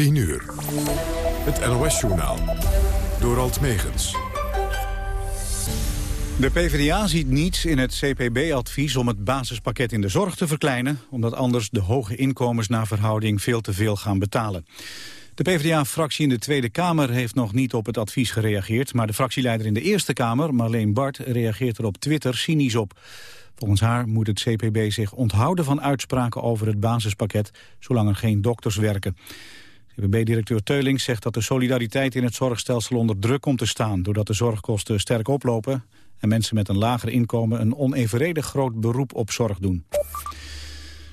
10 uur. Het NOS-journaal. Door Alt Megens. De PvdA ziet niets in het CPB-advies om het basispakket in de zorg te verkleinen... omdat anders de hoge inkomens naar verhouding veel te veel gaan betalen. De PvdA-fractie in de Tweede Kamer heeft nog niet op het advies gereageerd... maar de fractieleider in de Eerste Kamer, Marleen Bart, reageert er op Twitter cynisch op. Volgens haar moet het CPB zich onthouden van uitspraken over het basispakket... zolang er geen dokters werken. CPB-directeur Teulings zegt dat de solidariteit in het zorgstelsel onder druk komt te staan... doordat de zorgkosten sterk oplopen en mensen met een lager inkomen... een onevenredig groot beroep op zorg doen.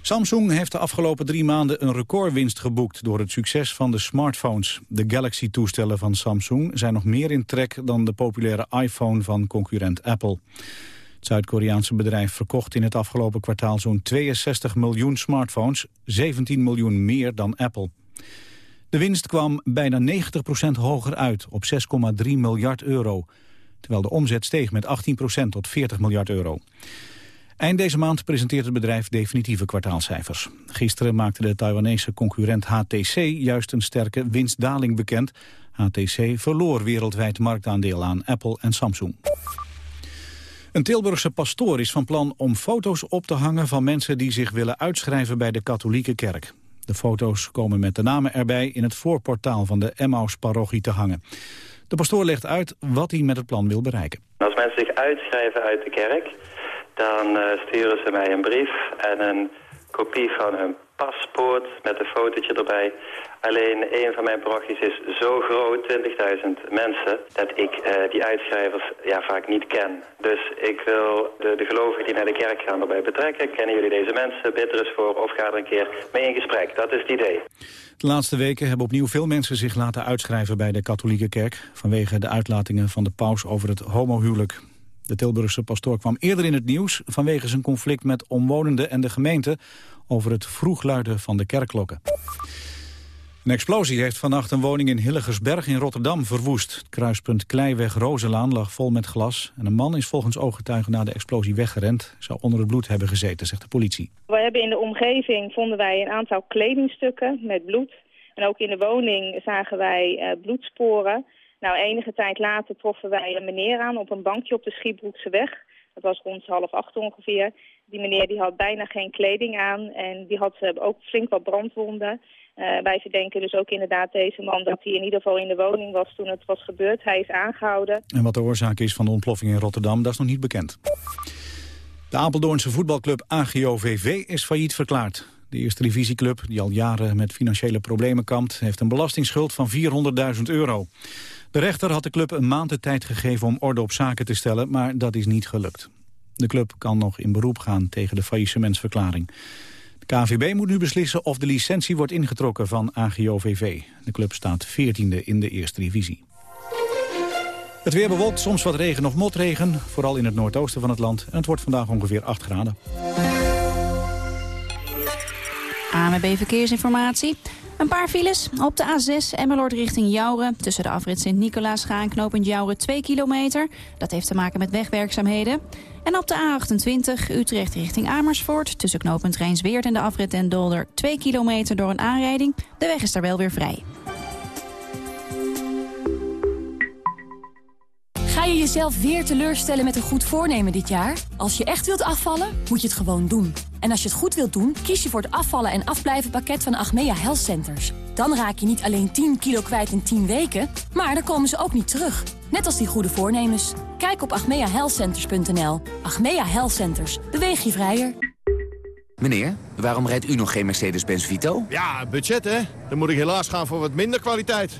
Samsung heeft de afgelopen drie maanden een recordwinst geboekt... door het succes van de smartphones. De Galaxy-toestellen van Samsung zijn nog meer in trek... dan de populaire iPhone van concurrent Apple. Het Zuid-Koreaanse bedrijf verkocht in het afgelopen kwartaal... zo'n 62 miljoen smartphones, 17 miljoen meer dan Apple. De winst kwam bijna 90% hoger uit, op 6,3 miljard euro... terwijl de omzet steeg met 18% tot 40 miljard euro. Eind deze maand presenteert het bedrijf definitieve kwartaalcijfers. Gisteren maakte de Taiwanese concurrent HTC juist een sterke winstdaling bekend. HTC verloor wereldwijd marktaandeel aan Apple en Samsung. Een Tilburgse pastoor is van plan om foto's op te hangen van mensen die zich willen uitschrijven bij de katholieke kerk. De foto's komen met de namen erbij in het voorportaal van de Emmaus-parochie te hangen. De pastoor legt uit wat hij met het plan wil bereiken. Als mensen zich uitschrijven uit de kerk, dan uh, sturen ze mij een brief en een kopie van hun paspoort met een fotootje erbij. Alleen een van mijn parochies is zo groot, 20.000 mensen, dat ik uh, die uitschrijvers ja, vaak niet ken. Dus ik wil de, de gelovigen die naar de kerk gaan erbij betrekken. Kennen jullie deze mensen? Bid er eens voor of ga er een keer mee in gesprek. Dat is het idee. De laatste weken hebben opnieuw veel mensen zich laten uitschrijven bij de katholieke kerk... vanwege de uitlatingen van de paus over het homohuwelijk. De Tilburgse pastoor kwam eerder in het nieuws vanwege zijn conflict met omwonenden en de gemeente over het vroegluiden van de kerkklokken. Een explosie heeft vannacht een woning in Hillegersberg in Rotterdam verwoest. Het kruispunt Kleiweg-Rozelaan lag vol met glas. En een man is volgens ooggetuigen na de explosie weggerend. Zou onder het bloed hebben gezeten, zegt de politie. We hebben in de omgeving vonden wij een aantal kledingstukken met bloed. En ook in de woning zagen wij uh, bloedsporen. Nou, enige tijd later troffen wij een meneer aan op een bankje op de Schiebroekse weg. Dat was rond half acht ongeveer. Die meneer die had bijna geen kleding aan en die had uh, ook flink wat brandwonden. Uh, wij verdenken dus ook inderdaad deze man dat hij in ieder geval in de woning was toen het was gebeurd. Hij is aangehouden. En wat de oorzaak is van de ontploffing in Rotterdam, dat is nog niet bekend. De Apeldoornse voetbalclub AGOVV is failliet verklaard. De eerste divisieclub, die al jaren met financiële problemen kampt... heeft een belastingsschuld van 400.000 euro. De rechter had de club een maand de tijd gegeven om orde op zaken te stellen... maar dat is niet gelukt. De club kan nog in beroep gaan tegen de faillissementsverklaring. De KVB moet nu beslissen of de licentie wordt ingetrokken van AGOVV. De club staat 14e in de eerste divisie. Het weer bewolkt, soms wat regen of motregen, vooral in het noordoosten van het land. En het wordt vandaag ongeveer 8 graden. AMB Verkeersinformatie. Een paar files. Op de A6 Emmeloord richting Jouren. Tussen de afrit Sint-Nicolaas gaan knooppunt Jouren 2 kilometer. Dat heeft te maken met wegwerkzaamheden. En op de A28 Utrecht richting Amersfoort. Tussen knooppunt Rijnsweert en de afrit en Dolder 2 kilometer door een aanrijding. De weg is daar wel weer vrij. Je jezelf weer teleurstellen met een goed voornemen dit jaar? Als je echt wilt afvallen, moet je het gewoon doen. En als je het goed wilt doen, kies je voor het afvallen en afblijven pakket van Achmea Health Centers. Dan raak je niet alleen 10 kilo kwijt in 10 weken, maar dan komen ze ook niet terug. Net als die goede voornemens. Kijk op achmeahealthcenters.nl. Achmea Health Centers. Beweeg je vrijer. Meneer, waarom rijdt u nog geen Mercedes-Benz Vito? Ja, budget hè. Dan moet ik helaas gaan voor wat minder kwaliteit.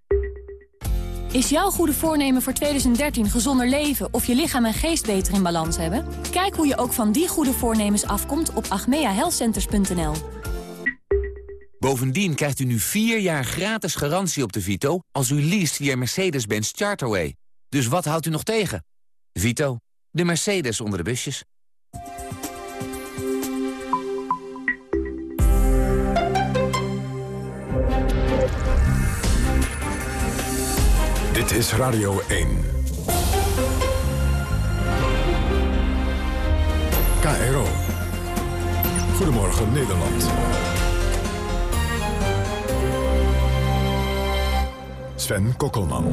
Is jouw goede voornemen voor 2013 gezonder leven of je lichaam en geest beter in balans hebben? Kijk hoe je ook van die goede voornemens afkomt op agmeahealthcenters.nl. Bovendien krijgt u nu 4 jaar gratis garantie op de Vito als u leest via Mercedes-Benz Charterway. Dus wat houdt u nog tegen? Vito, de Mercedes onder de busjes. Dit is Radio 1. KRO. Goedemorgen Nederland. Sven Kokkelman.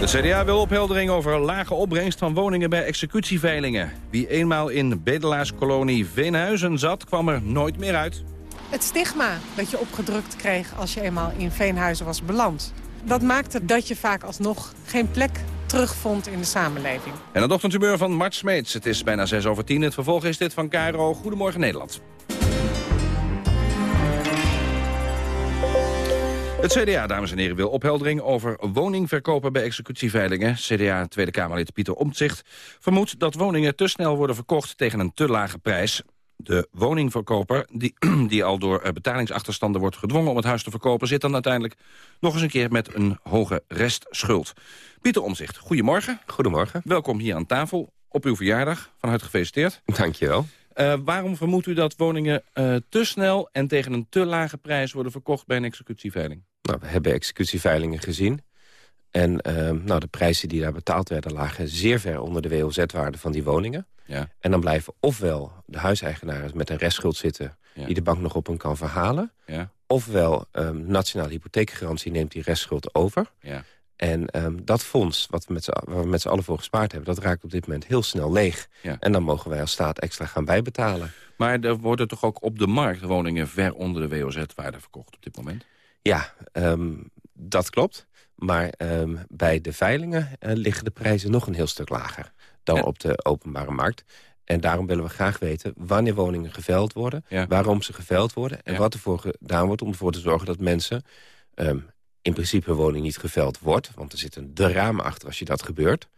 De CDA wil opheldering over lage opbrengst van woningen bij executieveilingen. Wie eenmaal in bedelaarskolonie Veenhuizen zat, kwam er nooit meer uit. Het stigma dat je opgedrukt kreeg als je eenmaal in Veenhuizen was beland... dat maakte dat je vaak alsnog geen plek terugvond in de samenleving. En het ochtendhumeur van Mart Smeets. Het is bijna 6 over 10. Het vervolg is dit van Cairo. Goedemorgen Nederland. Het CDA, dames en heren, wil opheldering over woningverkopen bij executieveilingen. CDA Tweede Kamerlid Pieter Omtzigt vermoedt dat woningen te snel worden verkocht tegen een te lage prijs. De woningverkoper, die, die al door eh, betalingsachterstanden wordt gedwongen om het huis te verkopen... zit dan uiteindelijk nog eens een keer met een hoge restschuld. Pieter Omzicht, goedemorgen. Goedemorgen. Welkom hier aan tafel op uw verjaardag. Van harte gefeliciteerd. Dank je wel. Uh, waarom vermoedt u dat woningen uh, te snel en tegen een te lage prijs worden verkocht bij een executieveiling? Nou, we hebben executieveilingen gezien. En uh, nou, de prijzen die daar betaald werden lagen zeer ver onder de WOZ-waarde van die woningen. Ja. En dan blijven ofwel de huiseigenaren met een restschuld zitten... Ja. die de bank nog op hen kan verhalen. Ja. Ofwel um, nationale hypotheekgarantie neemt die restschuld over. Ja. En um, dat fonds, wat we met waar we met z'n allen voor gespaard hebben... dat raakt op dit moment heel snel leeg. Ja. En dan mogen wij als staat extra gaan bijbetalen. Maar er worden toch ook op de markt woningen ver onder de WOZ-waarde verkocht op dit moment? Ja, um, dat klopt. Maar um, bij de veilingen uh, liggen de prijzen nog een heel stuk lager... dan Ja. op de openbare markt. En daarom willen we graag weten wanneer woningen geveild worden... Ja. waarom ze geveild worden... en Ja. wat ervoor gedaan wordt om ervoor te zorgen dat mensen... um, in principe een woning niet geveild wordt... want er zit een drama achter als je dat gebeurt...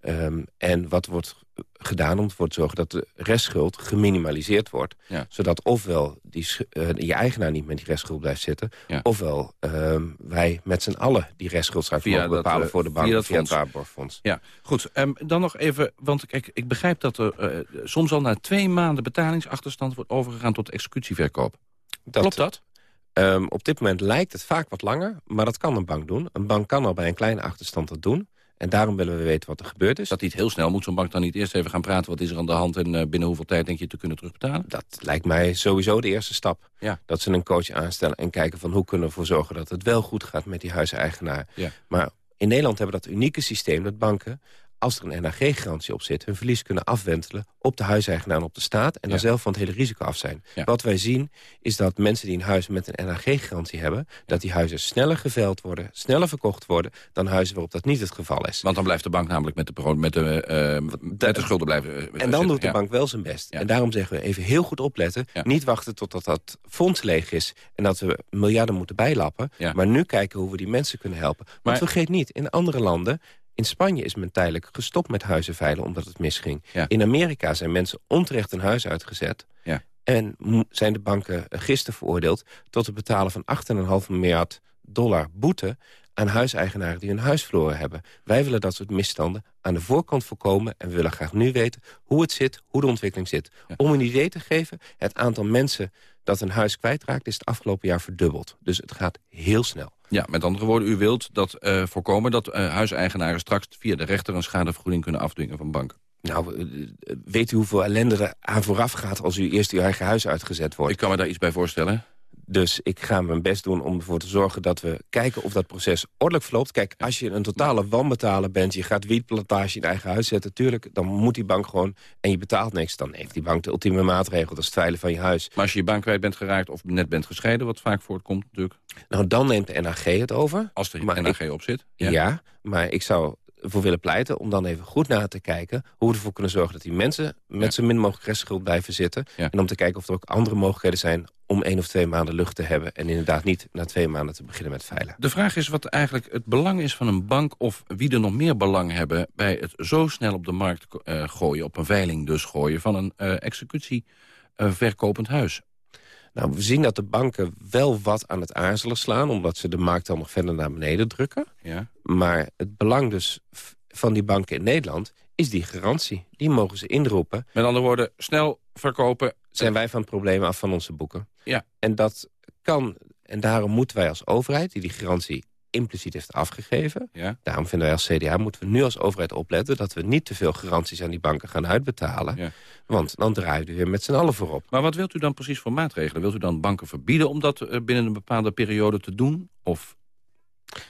Um, en wat wordt gedaan om ervoor te zorgen dat de restschuld geminimaliseerd wordt. Ja. Zodat ofwel die, uh, je eigenaar niet met die restschuld blijft zitten... Ja. ofwel um, wij met z'n allen die restschuld straks mogen bepalen uh, voor de bank via het fonds. waarborgfonds. Ja, goed. Um, dan nog even, want kijk, ik begrijp dat er uh, soms al na twee maanden betalingsachterstand wordt overgegaan tot executieverkoop. Dat, Klopt dat? Um, op dit moment lijkt het vaak wat langer, maar dat kan een bank doen. Een bank kan al bij een kleine achterstand dat doen. En daarom willen we weten wat er gebeurd is. Dat niet heel snel moet zo'n bank dan niet eerst even gaan praten... wat is er aan de hand en uh, binnen hoeveel tijd denk je te kunnen terugbetalen? Dat lijkt mij sowieso de eerste stap. Ja. Dat ze een coach aanstellen en kijken van hoe kunnen we ervoor zorgen... dat het wel goed gaat met die huiseigenaar. Ja. Maar in Nederland hebben we dat unieke systeem dat banken als er een NHG-garantie op zit... hun verlies kunnen afwentelen op de huiseigenaar en op de staat... en dan Ja. zelf van het hele risico af zijn. Ja. Wat wij zien is dat mensen die een huis met een NHG-garantie hebben... dat die huizen sneller geveild worden, sneller verkocht worden... dan huizen waarop dat niet het geval is. Want dan blijft de bank namelijk met de, met de, uh, met de schulden blijven uh, En dan zitten. doet de Ja. bank wel zijn best. En daarom zeggen we even heel goed opletten. Niet wachten totdat dat fonds leeg is... en dat we miljarden moeten bijlappen. Maar nu kijken hoe we die mensen kunnen helpen. Want Maar- vergeet niet, in andere landen... In Spanje is men tijdelijk gestopt met huizen veilen omdat het misging. Ja. In Amerika zijn mensen onterecht een huis uitgezet. Ja. En zijn de banken gisteren veroordeeld... tot het betalen van 8,5 miljard dollar boete aan huiseigenaren die hun huis verloren hebben. Wij willen dat soort misstanden aan de voorkant voorkomen... en we willen graag nu weten hoe het zit, hoe de ontwikkeling zit. Ja. Om een idee te geven, het aantal mensen dat een huis kwijtraakt... is het afgelopen jaar verdubbeld. Dus het gaat heel snel. Ja, met andere woorden, u wilt dat uh, voorkomen dat uh, huiseigenaren straks via de rechter een schadevergoeding kunnen afdwingen van banken. Nou, uh, weet u hoeveel ellende er aan vooraf gaat als u eerst uw eigen huis uitgezet wordt? Ik kan me daar iets bij voorstellen. Dus ik ga mijn best doen om ervoor te zorgen dat we kijken of dat proces ordelijk verloopt. Kijk, als je een totale wanbetaler bent, je gaat wietplantage in eigen huis zetten... tuurlijk, dan moet die bank gewoon, en je betaalt niks... dan heeft die bank de ultieme maatregel, dat is het veilen van je huis. Maar als je je baan kwijt bent geraakt of net bent gescheiden... wat vaak voortkomt natuurlijk. Nou, dan neemt de NAG het over. Als er Maar NAG ik- op zit. Ja. Ja. maar ik zou ervoor willen pleiten om dan even goed na te kijken... hoe we ervoor kunnen zorgen dat die mensen met Ja. zo min mogelijk restschuld blijven zitten. Ja. En om te kijken of er ook andere mogelijkheden zijn om één of twee maanden lucht te hebben... en inderdaad niet na twee maanden te beginnen met veilen. De vraag is wat eigenlijk het belang is van een bank... of wie er nog meer belang hebben bij het zo snel op de markt uh, gooien... op een veiling dus gooien van een uh, executie uh, verkopend huis. Nou, we zien dat de banken wel wat aan het aarzelen slaan... omdat ze de markt dan nog verder naar beneden drukken. Ja. Maar het belang dus van die banken in Nederland is die garantie. Die mogen ze inroepen. Met andere woorden, snel verkopen. Zijn wij van het probleem af van onze boeken. Ja. En dat kan, en daarom moeten wij als overheid... die die garantie impliciet heeft afgegeven. Ja. Daarom vinden wij als CDA moeten we nu als overheid opletten... dat we niet te veel garanties aan die banken gaan uitbetalen. Ja. Want dan draaien we weer met z'n allen voorop. Maar wat wilt u dan precies voor maatregelen? Wilt u dan banken verbieden om dat eh, binnen een bepaalde periode te doen? Of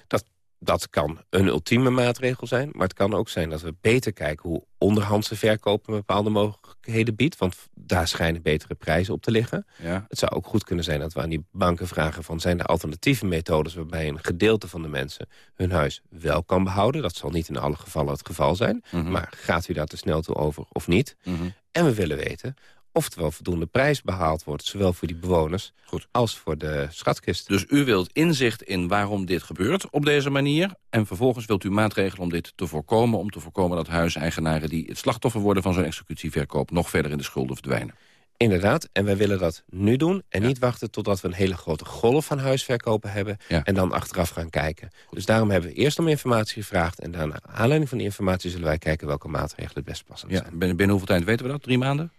Dat, dat kan een ultieme maatregel zijn. Maar het kan ook zijn dat we beter kijken hoe onderhandse verkoop... een bepaalde mogelijkheden biedt. Want daar schijnen betere prijzen op te liggen. ja, Het zou ook goed kunnen zijn dat we aan die banken vragen van... zijn er alternatieve methodes waarbij een gedeelte van de mensen hun huis wel kan behouden? Dat zal niet in alle gevallen het geval zijn. Mhm. Maar gaat u daar te snel toe over of niet? Mhm. En we willen weten of er wel voldoende prijs behaald wordt... zowel voor die bewoners Goed. als voor de schatkist. Dus u wilt inzicht in waarom dit gebeurt op deze manier... en vervolgens wilt u maatregelen om dit te voorkomen... om te voorkomen dat huiseigenaren die het slachtoffer worden... van zo'n executieverkoop nog verder in de schulden verdwijnen. Inderdaad, en wij willen dat nu doen... en niet wachten totdat we een hele grote golf van huisverkopen hebben... Ja. en dan achteraf gaan kijken. Dus daarom hebben we eerst om informatie gevraagd... en daarna aanleiding van die informatie zullen wij kijken... welke maatregelen het best passend Ja, zijn. binnen hoeveel tijd weten we dat? Drie maanden?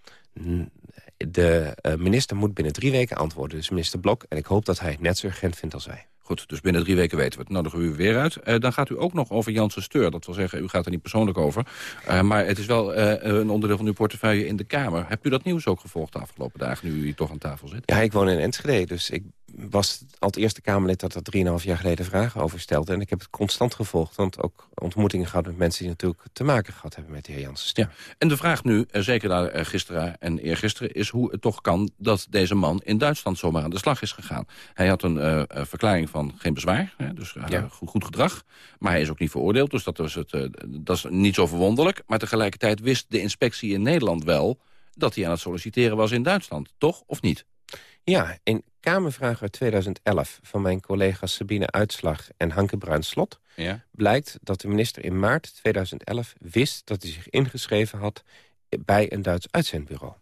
De eh, minister moet binnen drie weken antwoorden, dus minister Blok... en ik hoop dat hij het net zo urgent vindt als wij. Goed, dus binnen drie weken weten we het. Nodigen we u weer uit. Eh, dan gaat u ook nog over Janssen Steur. Dat wil zeggen, u gaat er niet persoonlijk over. Eh, maar het is wel een onderdeel van uw portefeuille in de Kamer. Hebt u dat nieuws ook gevolgd de afgelopen dagen... nu u hier toch aan tafel zit? Ja, ik woon in Enschede, dus ik was al het eerste Kamerlid... dat er 3,5 jaar geleden vragen over stelde. En ik heb het constant gevolgd, want ook ontmoetingen gehad... met mensen die natuurlijk te maken gehad hebben met de heer Janssen. Ja. En de vraag nu, eh, zeker na eh, gisteren en eergisteren... is hoe het toch kan dat deze man in Duitsland zomaar aan de slag is gegaan. Hij had een eh, verklaring van geen bezwaar, hè, dus Ja. goed, goed gedrag. Maar hij is ook niet veroordeeld, dus dat, was het, dat is niet zo verwonderlijk. Maar tegelijkertijd wist de inspectie in Nederland wel... dat hij aan het solliciteren was in Duitsland, toch of niet? Ja, in Kamervraag uit 2011 van mijn collega's Sabine Uitslag en Hanke Bruin-Slot... Ja. blijkt dat de minister in maart 2011 wist dat hij zich ingeschreven had bij een Duits uitzendbureau.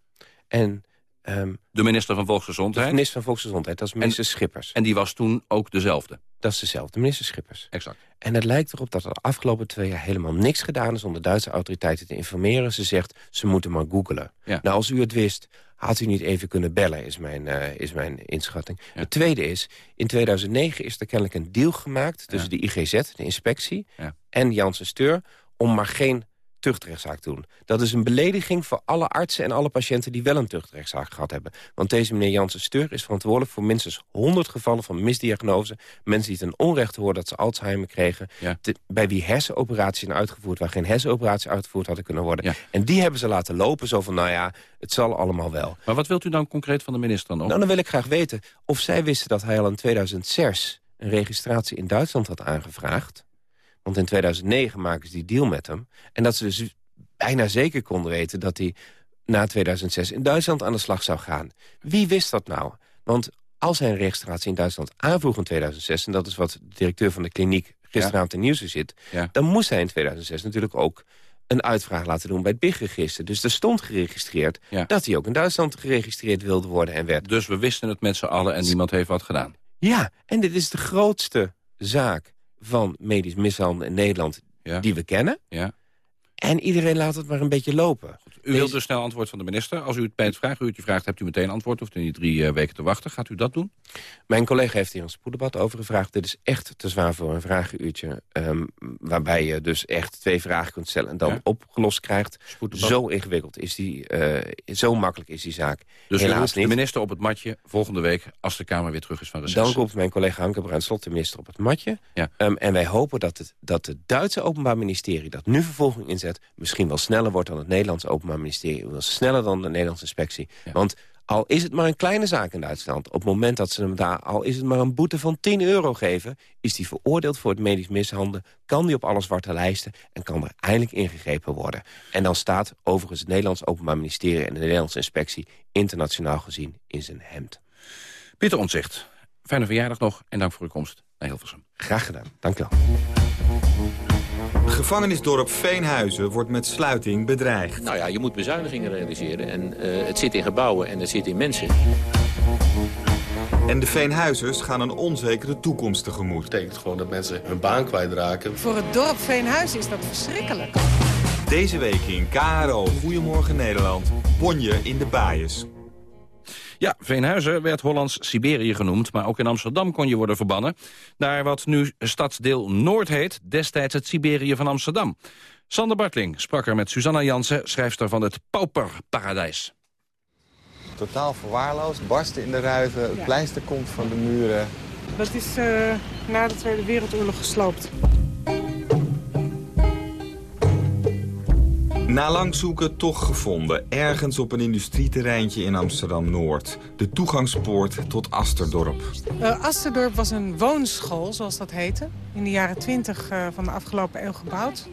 En ehm, De minister van de Volksgezondheid. minister van Volksgezondheid, dat is minister Schippers. En die was toen ook dezelfde. Dat is dezelfde, minister Schippers. Exact. En het lijkt erop dat er de afgelopen twee jaar helemaal niks gedaan is... om de Duitse autoriteiten te informeren. Ze zegt, ze moeten maar googelen. Ja. Nou, als u het wist, had u niet even kunnen bellen, is mijn, eh, is mijn inschatting. Ja. Het tweede is, in 2009 is er kennelijk een deal gemaakt... tussen Ja. de IGZ, de inspectie, Ja. en Janssen Steur... om maar geen tuchtrechtszaak doen. Dat is een belediging voor alle artsen en alle patiënten... die wel een tuchtrechtszaak gehad hebben. Want deze meneer Janssen Steur is verantwoordelijk voor minstens 100 gevallen van misdiagnose. Mensen die ten onrechte hoorden dat ze Alzheimer kregen. Ja. te- bij wie hersenoperaties zijn uitgevoerd... waar geen hersenoperatie uitgevoerd hadden kunnen worden. Ja. En die hebben ze laten lopen zo van, nou ja, het zal allemaal wel. Maar wat wilt u dan concreet van de minister dan ook? Nou, dan wil ik graag weten of zij wisten dat hij al in 2006... een registratie in Duitsland had aangevraagd. Want in 2009 maken ze die deal met hem. En dat ze dus bijna zeker konden weten dat hij na 2006 in Duitsland aan de slag zou gaan. Wie wist dat nou? Want als hij een registratie in Duitsland aanvroeg in 2006... en dat is wat de directeur van de kliniek gisteravond in nieuws zit... Ja. dan moest hij in 2006 natuurlijk ook een uitvraag laten doen bij het BIG-register. Dus er stond geregistreerd Ja. dat hij ook in Duitsland geregistreerd wilde worden en werd. Dus we wisten het met z'n allen en niemand heeft wat gedaan. Ja, en dit is de grootste zaak van medisch mishandelen in Nederland Ja. die we kennen. Ja. En iedereen laat het maar een beetje lopen. U wilt dus snel antwoord van de minister. Als u het bij het vraaguurtje vraagt, hebt u meteen antwoord. Hoeft u niet drie eh, weken te wachten. Gaat u dat doen? Mijn collega heeft hier een spoeddebat over gevraagd. Dit is echt te zwaar voor een vragenuurtje. ehm, waarbij je dus echt twee vragen kunt stellen en dan Ja. opgelost krijgt. Spoeddebat. Zo ingewikkeld is die, eh, zo makkelijk is die zaak. Dus Helaas roept de niet. minister op het matje volgende week... als de Kamer weer terug is van reces. Dan roept mijn collega Hanke Bruinslot de minister op het matje. Ja. Ehm, en wij hopen dat het, dat het Duitse Openbaar Ministerie... dat nu vervolging inzet, misschien wel sneller wordt dan het Nederlandse Openbaar Ministerie. Wel sneller dan de Nederlandse inspectie. Ja. Want al is het maar een kleine zaak in Duitsland... op het moment dat ze hem daar, al is het maar een boete van 10 euro geven... is die veroordeeld voor het medisch mishandelen... kan die op alle zwarte lijsten en kan er eindelijk ingegrepen worden. En dan staat overigens het Nederlands Openbaar Ministerie... en de Nederlandse inspectie internationaal gezien in zijn hemd. Pieter Ontzicht, fijne verjaardag nog en dank voor uw komst naar Hilversum. Graag gedaan, dank u wel. Gevangenisdorp Veenhuizen wordt met sluiting bedreigd. Nou ja, je moet bezuinigingen realiseren. En eh, het zit in gebouwen en het zit in mensen. En de Veenhuizers gaan een onzekere toekomst tegemoet. betekent gewoon dat mensen hun baan kwijtraken. Voor het dorp Veenhuis is dat verschrikkelijk. Deze week in KRO Goedemorgen Nederland. Bonje in de baaiers. Ja, Veenhuizen werd Hollands Siberië genoemd, maar ook in Amsterdam kon je worden verbannen. Naar wat nu stadsdeel Noord heet, destijds het Siberië van Amsterdam. Sander Bartling sprak er met Susanna Jansen, schrijfster van het Pauperparadijs. Totaal verwaarloosd, barsten in de ruiten, het pleister komt van de muren. Dat is uh, na de Tweede Wereldoorlog gesloopt. Na lang zoeken toch gevonden, ergens op een industrieterreintje in Amsterdam-Noord. De toegangspoort tot Asterdorp. Uh, Asterdorp was een woonschool, zoals dat heette. In de jaren 20 uh, van de afgelopen eeuw gebouwd.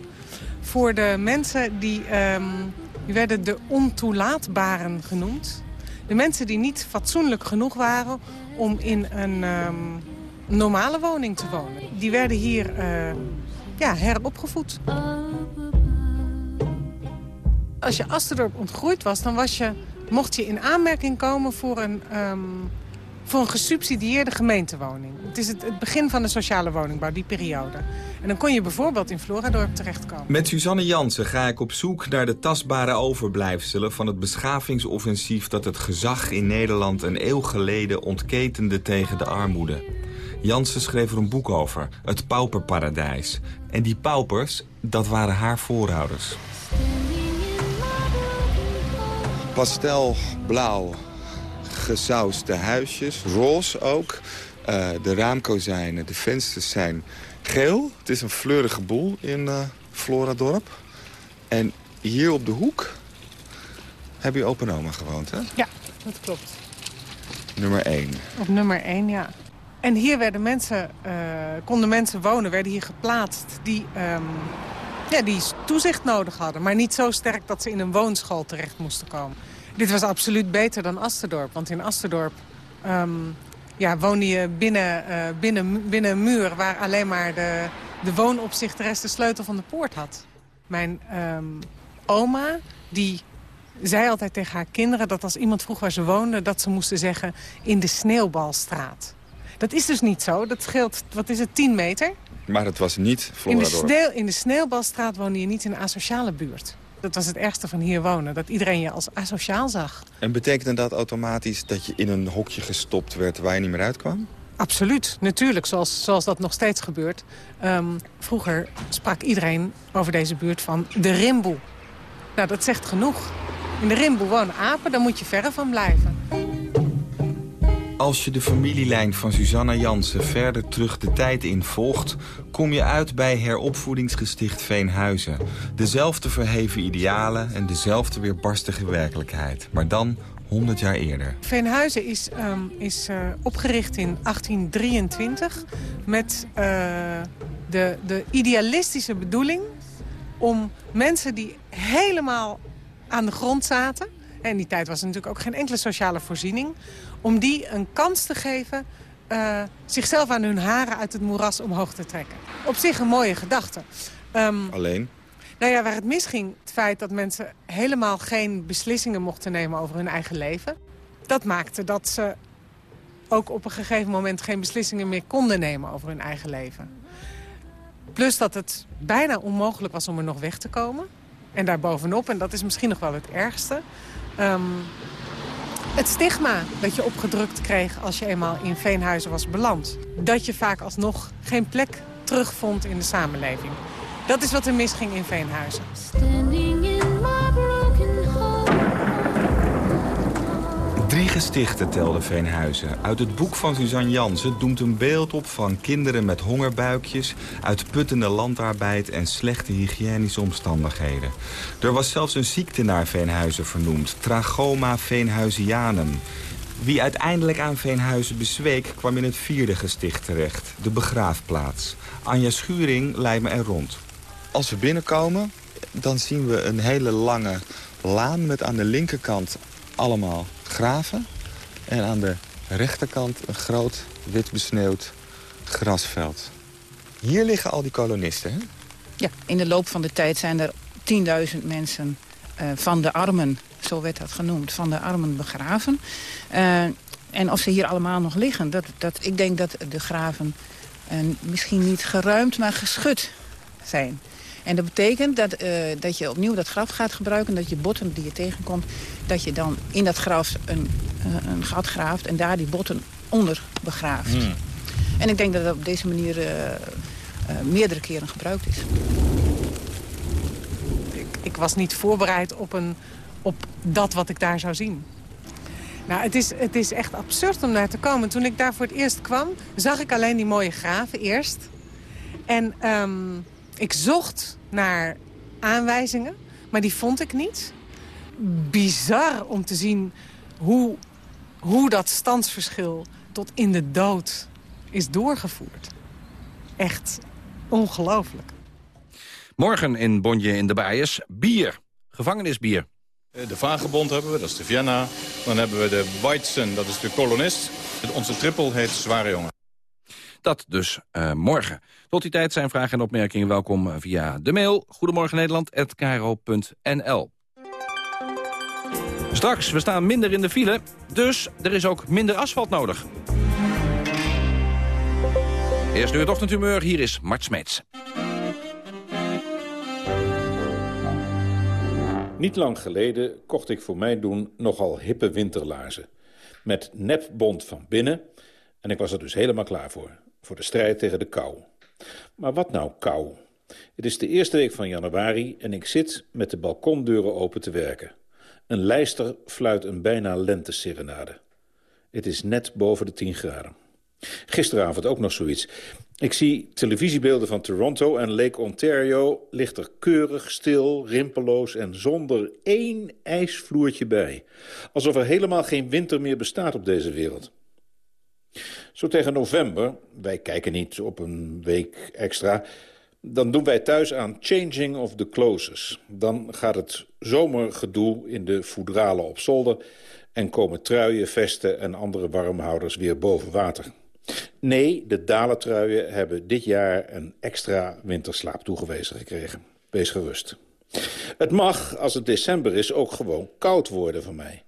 Voor de mensen die, um, die werden de ontoelaatbaren genoemd. De mensen die niet fatsoenlijk genoeg waren om in een um, normale woning te wonen. Die werden hier uh, ja, heropgevoed. Als je Asterdorp ontgroeid was, dan was je, mocht je in aanmerking komen voor een, um, voor een gesubsidieerde gemeentewoning. Het is het, het, begin van de sociale woningbouw, die periode. En dan kon je bijvoorbeeld in Floradorp terechtkomen. Met Suzanne Jansen ga ik op zoek naar de tastbare overblijfselen... van het beschavingsoffensief dat het gezag in Nederland een eeuw geleden ontketende tegen de armoede. Jansen schreef er een boek over, Het Pauperparadijs. En die paupers, dat waren haar voorouders. Pastelblauw gezauste huisjes, roze ook. Uh, de raamkozijnen, de vensters zijn geel. Het is een fleurige boel in uh, Floradorp. En hier op de hoek heb je open oma gewoond, hè? Ja, dat klopt. Nummer 1. Op nummer 1, ja. En hier werden mensen, uh, konden mensen wonen, werden hier geplaatst... die, um, ja, die toezicht nodig hadden. Maar niet zo sterk dat ze in een woonschool terecht moesten komen. Dit was absoluut beter dan Asterdorp. Want in Asterdorp um, ja, woonde je binnen, uh, binnen, binnen een muur... waar alleen maar de, de woonopzichteres de sleutel van de poort had. Mijn um, oma, die zei altijd tegen haar kinderen... dat als iemand vroeg waar ze woonden... dat ze moesten zeggen in de Sneeuwbalstraat. Dat is dus niet zo. Dat scheelt, wat is het, 10 meter? Maar het was niet in de, sneeuw, in de Sneeuwbalstraat woonde je niet in een asociale buurt. Dat was het ergste van hier wonen, dat iedereen je als asociaal zag. En betekende dat automatisch dat je in een hokje gestopt werd waar je niet meer uitkwam? Absoluut, natuurlijk, zoals, zoals dat nog steeds gebeurt. Um, vroeger sprak iedereen over deze buurt van de rimboe. Nou, dat zegt genoeg. In de rimboe wonen apen, daar moet je verre van blijven. Als je de familielijn van Susanna Jansen verder terug de tijd in volgt... kom je uit bij heropvoedingsgesticht Veenhuizen. Dezelfde verheven idealen en dezelfde weerbarstige werkelijkheid. Maar dan 100 jaar eerder. Veenhuizen is, um, is uh, opgericht in 1823 met uh, de, de idealistische bedoeling... om mensen die helemaal aan de grond zaten... en in die tijd was er natuurlijk ook geen enkele sociale voorziening om die een kans te geven uh, zichzelf aan hun haren uit het moeras omhoog te trekken. Op zich een mooie gedachte. Um, Alleen? Nou ja, waar het misging, het feit dat mensen helemaal geen beslissingen mochten nemen over hun eigen leven. Dat maakte dat ze ook op een gegeven moment geen beslissingen meer konden nemen over hun eigen leven. Plus dat het bijna onmogelijk was om er nog weg te komen. En daarbovenop, en dat is misschien nog wel het ergste... Um, het stigma dat je opgedrukt kreeg als je eenmaal in Veenhuizen was beland. Dat je vaak alsnog geen plek terugvond in de samenleving. Dat is wat er misging in Veenhuizen. Gestichten telde Veenhuizen. Uit het boek van Suzanne Jansen doemt een beeld op van kinderen met hongerbuikjes... uitputtende landarbeid en slechte hygiënische omstandigheden. Er was zelfs een ziekte naar Veenhuizen vernoemd, trachoma Veenhuizianum. Wie uiteindelijk aan Veenhuizen bezweek, kwam in het vierde gesticht terecht, de begraafplaats. Anja Schuring leidt me er rond. Als we binnenkomen, dan zien we een hele lange laan met aan de linkerkant allemaal graven. En aan de rechterkant een groot wit besneeuwd grasveld. Hier liggen al die kolonisten, hè? Ja, in de loop van de tijd zijn er 10.000 mensen uh, van de armen, zo werd dat genoemd, van de armen begraven. Uh, en of ze hier allemaal nog liggen, dat, dat, ik denk dat de graven uh, misschien niet geruimd, maar geschud zijn. En dat betekent dat, eh, dat je opnieuw dat graf gaat gebruiken... dat je botten die je tegenkomt, dat je dan in dat graf een, eh, een gat graaft... en daar die botten onder begraaft. Hmm. En ik denk dat dat op deze manier eh, meerdere keren gebruikt is. Ik, ik was niet voorbereid op, een, op dat wat ik daar zou zien. Nou, het is, het is echt absurd om daar te komen. Toen ik daar voor het eerst kwam, zag ik alleen die mooie graven eerst. En ehm, ik zocht naar aanwijzingen, maar die vond ik niet. Bizar om te zien hoe, hoe dat standsverschil tot in de dood is doorgevoerd. Echt ongelooflijk. Morgen in Bonje in de Bijes, bier. Gevangenisbier. Eh, De Vagebond hebben we, dat is de Vienna. Dan hebben we de Weizen, dat is de kolonist. Onze triple heet Zware Jongen. Dat dus eh, morgen. Tot die tijd zijn vragen en opmerkingen welkom via de mail... Goedemorgen Nederland@kro.nl. Straks, we staan minder in de file, dus er is ook minder asfalt nodig. Eerst nu het ochtendhumeur, hier is Mart Smeets. Niet lang geleden kocht ik voor mijn doen nogal hippe winterlaarzen. Met nepbond van binnen. En ik was er dus helemaal klaar voor. Voor de strijd tegen de kou. Maar wat nou kou? Het is de eerste week van januari en ik zit met de balkondeuren open te werken. Een lijster fluit een bijna lenteserenade. Het is net boven de 10 graden. Gisteravond ook nog zoiets. Ik zie televisiebeelden van Toronto en Lake Ontario... ligt er keurig, stil, rimpeloos en zonder één ijsvloertje bij. Alsof er helemaal geen winter meer bestaat op deze wereld. Zo tegen november, wij kijken niet op een week extra... dan doen wij thuis aan Changing of the Closes. Dan gaat het zomergedoe in de foudralen op zolder... en komen truien, vesten en andere warmhouders weer boven water. Nee, de dalentruien hebben dit jaar een extra winterslaap toegewezen gekregen. Wees gerust. Het mag, als het december is, ook gewoon koud worden van mij.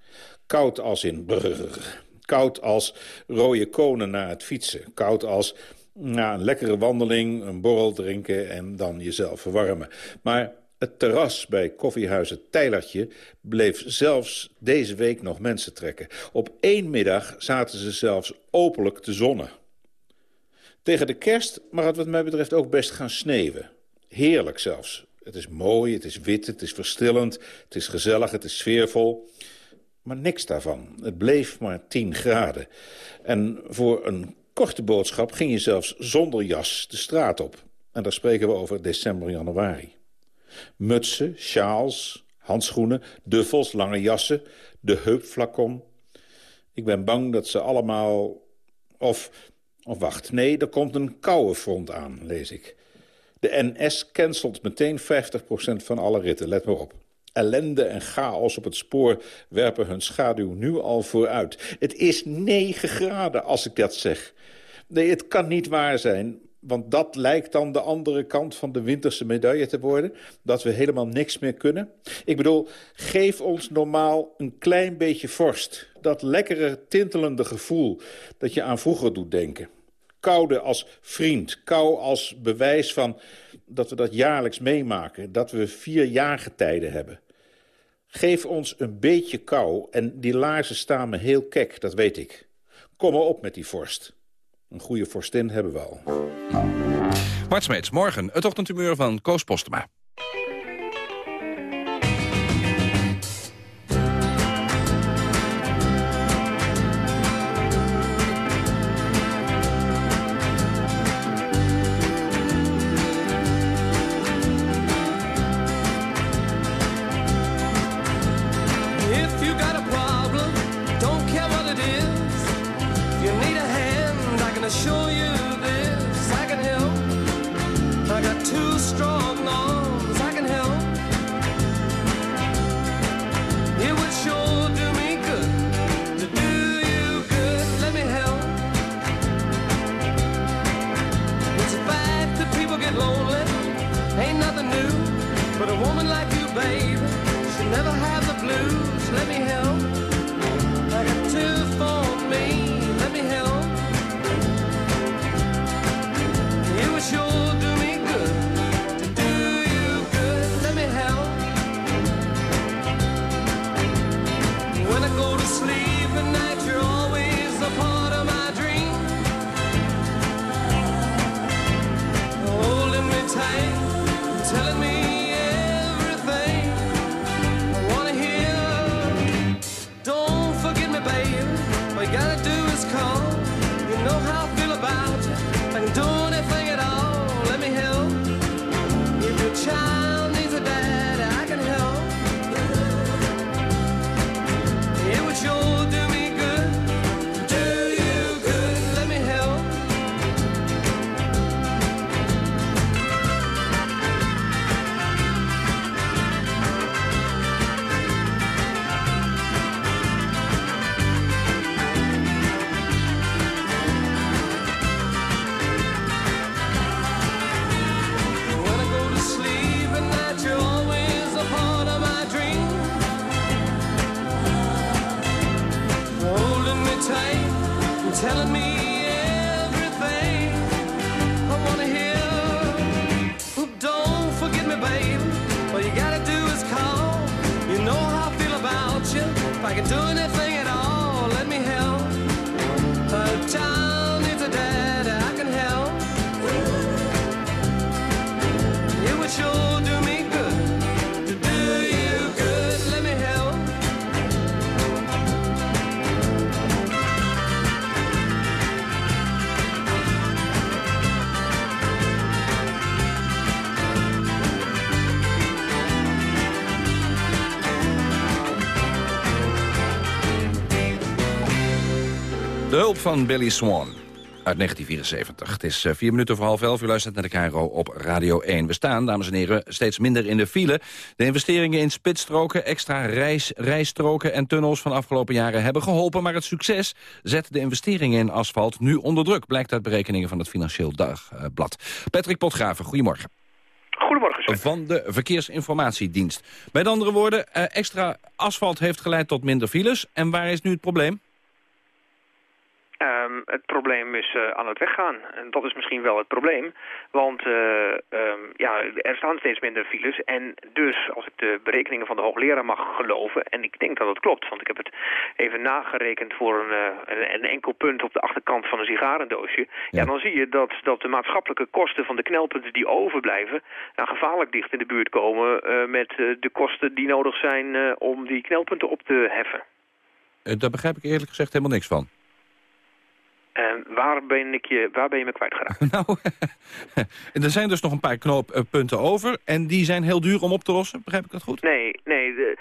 Koud als in brrr. Koud als rode konen na het fietsen. Koud als na een lekkere wandeling, een borrel drinken en dan jezelf verwarmen. Maar het terras bij koffiehuizen Tijlertje bleef zelfs deze week nog mensen trekken. Op één middag zaten ze zelfs openlijk te zonnen. Tegen de kerst mag het wat mij betreft ook best gaan sneeuwen. Heerlijk zelfs. Het is mooi, het is wit, het is verstillend, het is gezellig, het is sfeervol. Maar niks daarvan. Het bleef maar 10 graden. En voor een korte boodschap ging je zelfs zonder jas de straat op. En daar spreken we over december, januari. Mutsen, sjaals, handschoenen, duffels, lange jassen, de heupflacon. Ik ben bang dat ze allemaal... Of, of wacht, nee, er komt een koude front aan, lees ik. De NS cancelt meteen 50% van alle ritten, let maar op. Ellende en chaos op het spoor werpen hun schaduw nu al vooruit. Het is 9 graden als ik dat zeg. Nee, het kan niet waar zijn, want dat lijkt dan de andere kant van de winterse medaille te worden. Dat we helemaal niks meer kunnen. Ik bedoel, geef ons normaal een klein beetje vorst. Dat lekkere, tintelende gevoel dat je aan vroeger doet denken. Koude als vriend, kou als bewijs van dat we dat jaarlijks meemaken. Dat we vier jaargetijden hebben. Geef ons een beetje kou en die laarzen staan me heel kek, dat weet ik. Kom maar op met die vorst. Een goede vorstin hebben we al. Mart Smeets, morgen het ochtendhumeur van Koos Postema. Van Billy Swan. Uit 1974. Het is eh, vier minuten voor half elf. U luistert naar de KRO op Radio 1. We staan, dames en heren, steeds minder in de file. De investeringen in spitsstroken, extra reis, rijstroken en tunnels van afgelopen jaren hebben geholpen. Maar het succes zet de investeringen in asfalt nu onder druk. Blijkt uit berekeningen van het Financieel Dagblad. Patrick Potgraven, goedemorgen. Goedemorgen. Van de Verkeersinformatiedienst. Met andere woorden, eh, extra asfalt heeft geleid tot minder files. En waar is nu het probleem? Ehm, het probleem is uh, aan het weggaan. En dat is misschien wel het probleem. Want uh, um, ja, er staan steeds minder files. En dus, als ik de berekeningen van de hoogleraar mag geloven... en ik denk dat het klopt, want ik heb het even nagerekend... voor een, uh, een, een, enkel punt op de achterkant van een sigarendoosje... Ja. ja. dan zie je dat, dat de maatschappelijke kosten van de knelpunten die overblijven... Nou, gevaarlijk dicht in de buurt komen met de kosten die nodig zijn... om die knelpunten op te heffen. daar begrijp ik eerlijk gezegd helemaal niks van. En waar ben, ik je, waar ben je me kwijtgeraakt? nou, er zijn dus nog een paar knooppunten over. En die zijn heel duur om op te lossen, begrijp ik dat goed? Nee, nee. De,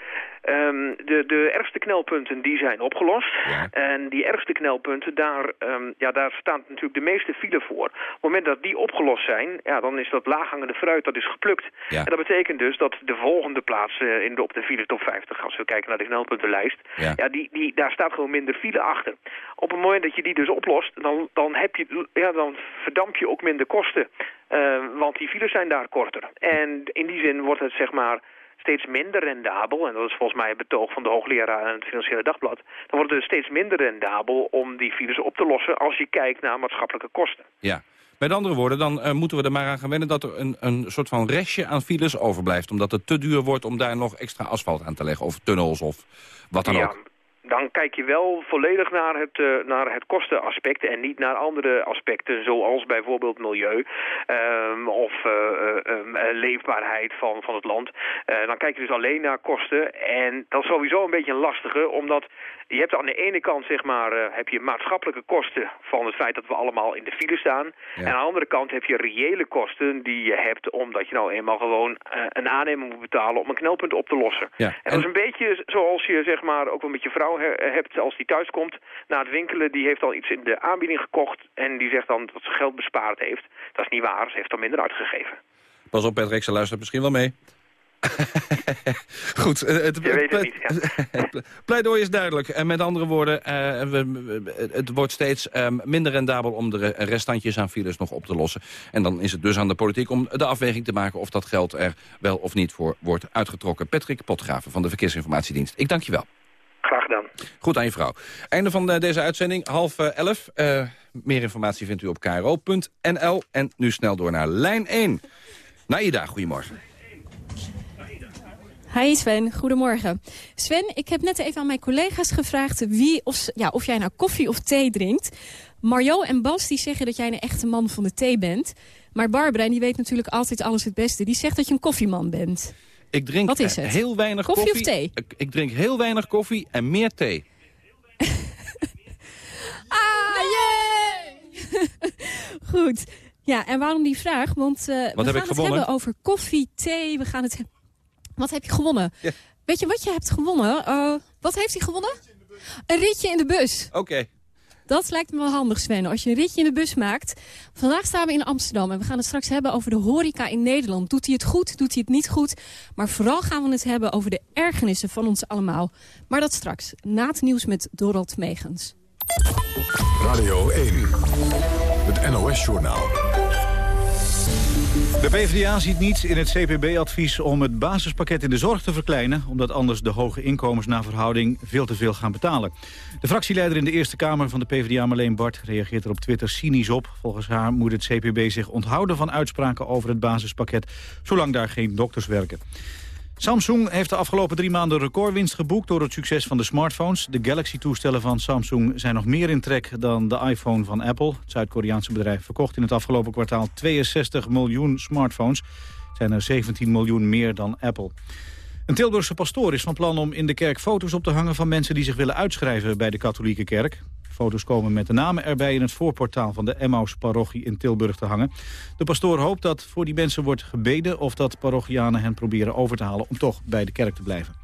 um, de, de ergste knelpunten die zijn opgelost. Ja. En die ergste knelpunten, daar, um, ja, daar staat natuurlijk de meeste file voor. Op het moment dat die opgelost zijn, ja, dan is dat laaghangende fruit dat is geplukt. Ja. En dat betekent dus dat de volgende plaats uh, in de, op de file top 50, als we kijken naar de knelpuntenlijst, ja. ja die, die, daar staat gewoon minder file achter. Op het moment dat je die dus oplost, dan, dan, heb je, ja, dan verdamp je ook minder kosten. Uh, want die files zijn daar korter. En in die zin wordt het zeg maar steeds minder rendabel, en dat is volgens mij het betoog van de hoogleraar en het Financiële Dagblad, dan wordt het dus steeds minder rendabel om die files op te lossen als je kijkt naar maatschappelijke kosten. Ja. Met andere woorden, dan uh, moeten we er maar aan gaan wennen dat er een, een soort van restje aan files overblijft. Omdat het te duur wordt om daar nog extra asfalt aan te leggen. Of tunnels of wat dan ja, ook dan kijk je wel volledig naar het, uh, naar het kostenaspect en niet naar andere aspecten zoals bijvoorbeeld milieu um, of uh, um, leefbaarheid van, van het land. Uh, dan kijk je dus alleen naar kosten en dat is sowieso een beetje een lastige omdat je hebt aan de ene kant zeg maar, heb je maatschappelijke kosten van het feit dat we allemaal in de file staan. Ja. En aan de andere kant heb je reële kosten die je hebt omdat je nou eenmaal gewoon een aannemer moet betalen om een knelpunt op te lossen. Ja. En dat is een beetje zoals je zeg maar ook wel met je vrouw hebt als die thuis komt na het winkelen. Die heeft al iets in de aanbieding gekocht en die zegt dan dat ze geld bespaard heeft. Dat is niet waar, ze heeft al minder uitgegeven. Pas op Patrick, ze luistert misschien wel mee. Goed. Het, Je weet het niet, ja. pleidooi is duidelijk. En met andere woorden, uh, we, het wordt steeds um, minder rendabel om de restantjes aan files nog op te lossen. En dan is het dus aan de politiek om de afweging te maken of dat geld er wel of niet voor wordt uitgetrokken. Patrick Potgraven van de Verkeersinformatiedienst. Ik dank je wel. Gedaan. Goed aan je vrouw. Einde van uh, deze uitzending, half uh, elf. Uh, meer informatie vindt u op kro.nl. En nu snel door naar lijn 1. Naida, goedemorgen. Hi Sven, goedemorgen. Sven, ik heb net even aan mijn collega's gevraagd wie of, ja, of jij nou koffie of thee drinkt. Mario en Bas die zeggen dat jij een echte man van de thee bent. Maar Barbara, en die weet natuurlijk altijd alles het beste, die zegt dat je een koffieman bent. Ik drink Wat is het? heel weinig koffie. Koffie of thee? Ik, ik, drink heel weinig koffie en meer thee. ah, jee! Goed. Ja, en waarom die vraag? Want uh, we gaan het hebben over koffie, thee. We gaan het. Wat heb je gewonnen? Ja. Weet je wat je hebt gewonnen? Uh, wat heeft hij gewonnen? Een ritje in de bus. Oké. Okay. Dat lijkt me wel handig, Sven. Als je een ritje in de bus maakt. Vandaag staan we in Amsterdam en we gaan het straks hebben over de horeca in Nederland. Doet hij het goed? Doet hij het niet goed? Maar vooral gaan we het hebben over de ergernissen van ons allemaal. Maar dat straks, na het nieuws met Dorald Megens. Radio 1, het NOS-journaal. De PvdA ziet niets in het CPB-advies om het basispakket in de zorg te verkleinen... omdat anders de hoge inkomens naar verhouding veel te veel gaan betalen. De fractieleider in de Eerste Kamer van de PvdA, Marleen Bart... reageert er op Twitter cynisch op. Volgens haar moet het CPB zich onthouden van uitspraken over het basispakket... zolang daar geen dokters werken. Samsung heeft de afgelopen drie maanden recordwinst geboekt... door het succes van de smartphones. De Galaxy-toestellen van Samsung zijn nog meer in trek dan de iPhone van Apple. Het Zuid-Koreaanse bedrijf verkocht in het afgelopen kwartaal 62 miljoen smartphones. Zijn er 17 miljoen meer dan Apple. Een Tilburgse pastoor is van plan om in de kerk foto's op te hangen... van mensen die zich willen uitschrijven bij de katholieke kerk. Foto's komen met de namen erbij in het voorportaal van de Emmaus-parochie in Tilburg te hangen. De pastoor hoopt dat voor die mensen wordt gebeden of dat parochianen hen proberen over te halen om toch bij de kerk te blijven.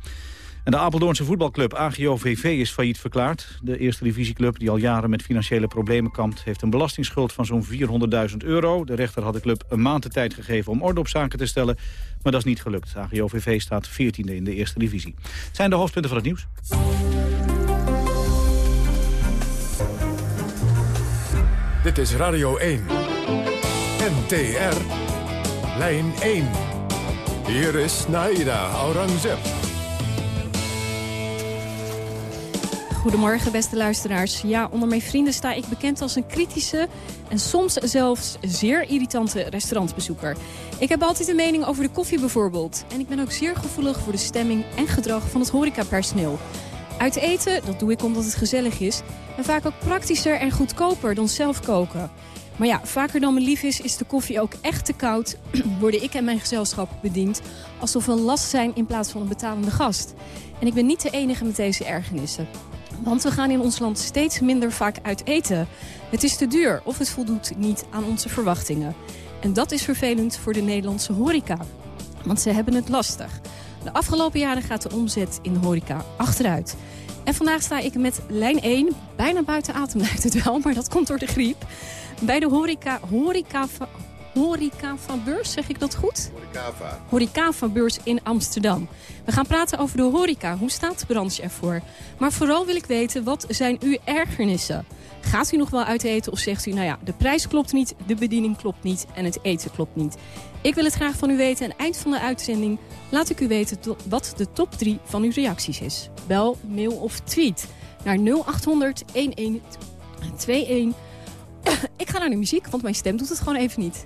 En de Apeldoornse voetbalclub AGO-VV is failliet verklaard. De eerste divisieclub, die al jaren met financiële problemen kampt... heeft een belastingsschuld van zo'n 400.000 euro. De rechter had de club een maand de tijd gegeven om orde op zaken te stellen. Maar dat is niet gelukt. AGO-VV staat 14e in de eerste divisie. Het zijn de hoofdpunten van het nieuws. Dit is Radio 1. NTR. Lijn 1. Hier is Naida Aurangzeb. Goedemorgen, beste luisteraars. Ja, onder mijn vrienden sta ik bekend als een kritische... en soms zelfs zeer irritante restaurantbezoeker. Ik heb altijd een mening over de koffie bijvoorbeeld. En ik ben ook zeer gevoelig voor de stemming en gedrag van het horecapersoneel. Uit eten, dat doe ik omdat het gezellig is... en vaak ook praktischer en goedkoper dan zelf koken. Maar ja, vaker dan me lief is, is de koffie ook echt te koud... worden ik en mijn gezelschap bediend alsof we last zijn in plaats van een betalende gast. En ik ben niet de enige met deze ergernissen. Want we gaan in ons land steeds minder vaak uit eten. Het is te duur of het voldoet niet aan onze verwachtingen. En dat is vervelend voor de Nederlandse horeca. Want ze hebben het lastig. De afgelopen jaren gaat de omzet in de horeca achteruit. En vandaag sta ik met lijn 1, bijna buiten adem lijkt het wel, maar dat komt door de griep. Bij de horeca, horeca, horeca van Beurs, zeg ik dat goed? Horecava. Horecava Beurs in Amsterdam. We gaan praten over de horeca. Hoe staat de branche ervoor? Maar vooral wil ik weten, wat zijn uw ergernissen? Gaat u nog wel uit eten of zegt u, nou ja, de prijs klopt niet, de bediening klopt niet en het eten klopt niet? Ik wil het graag van u weten en eind van de uitzending laat ik u weten wat de top 3 van uw reacties is. Bel, mail of tweet naar 0800 1121. ik ga naar de muziek, want mijn stem doet het gewoon even niet.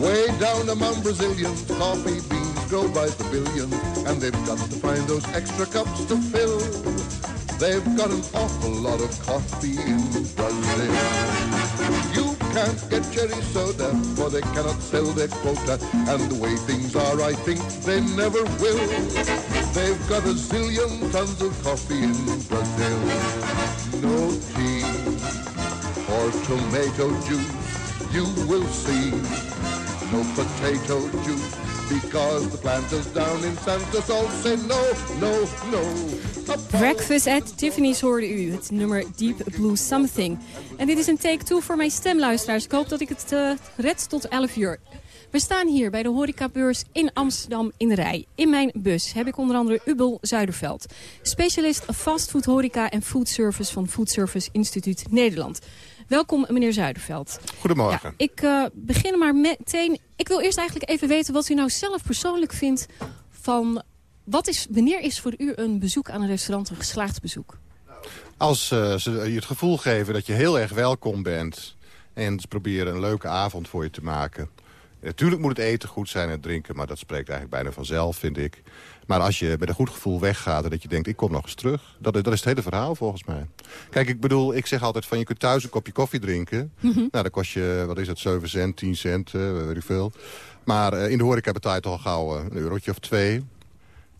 Way down among Brazilians, coffee beans grow by the billion, and they've got to find those extra cups to fill. They've got an awful lot of coffee in Brazil. You can't get cherry soda, for they cannot sell their quota, and the way things are, I think they never will. They've got a zillion tons of coffee in Brazil. No tea or tomato juice, you will see. No potato juice, because the planters down in Santos all say no, no, no. Breakfast at Tiffany's hoorde u, het nummer Deep Blue Something. En dit is een take two voor mijn stemluisteraars. Ik hoop dat ik het uh, red tot 11 uur. We staan hier bij de horecabeurs in Amsterdam in de rij. In mijn bus heb ik onder andere Ubel Zuiderveld. Specialist fastfood horeca en foodservice van Foodservice Instituut Nederland. Welkom, meneer Zuiderveld. Goedemorgen. Ja, ik uh, begin maar meteen. Ik wil eerst eigenlijk even weten wat u nou zelf persoonlijk vindt van... Wat is, wanneer is voor u een bezoek aan een restaurant een geslaagd bezoek? Als uh, ze je het gevoel geven dat je heel erg welkom bent... en ze proberen een leuke avond voor je te maken... Natuurlijk moet het eten goed zijn en het drinken, maar dat spreekt eigenlijk bijna vanzelf, vind ik. Maar als je met een goed gevoel weggaat en dat je denkt, ik kom nog eens terug. Dat is, dat is het hele verhaal volgens mij. Kijk, ik bedoel, ik zeg altijd van je kunt thuis een kopje koffie drinken. Nou, dan kost je, wat is het, 7 cent, 10 cent, uh, weet ik veel. Maar uh, in de horeca betaal je toch al gauw een eurotje of twee.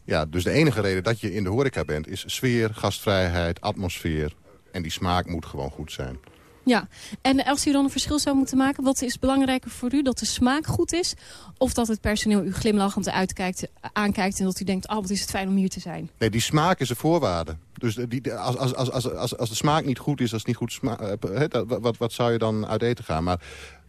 Ja, dus de enige reden dat je in de horeca bent is sfeer, gastvrijheid, atmosfeer. En die smaak moet gewoon goed zijn. Ja, en als u dan een verschil zou moeten maken... wat is belangrijker voor u? Dat de smaak goed is? Of dat het personeel u glimlachend uitkijkt, aankijkt... en dat u denkt, oh, wat is het fijn om hier te zijn? Nee, die smaak is een voorwaarde. Dus die, als, als, als, als, als, als de smaak niet goed is, als het niet goed smaakt... Wat, wat zou je dan uit eten gaan? Maar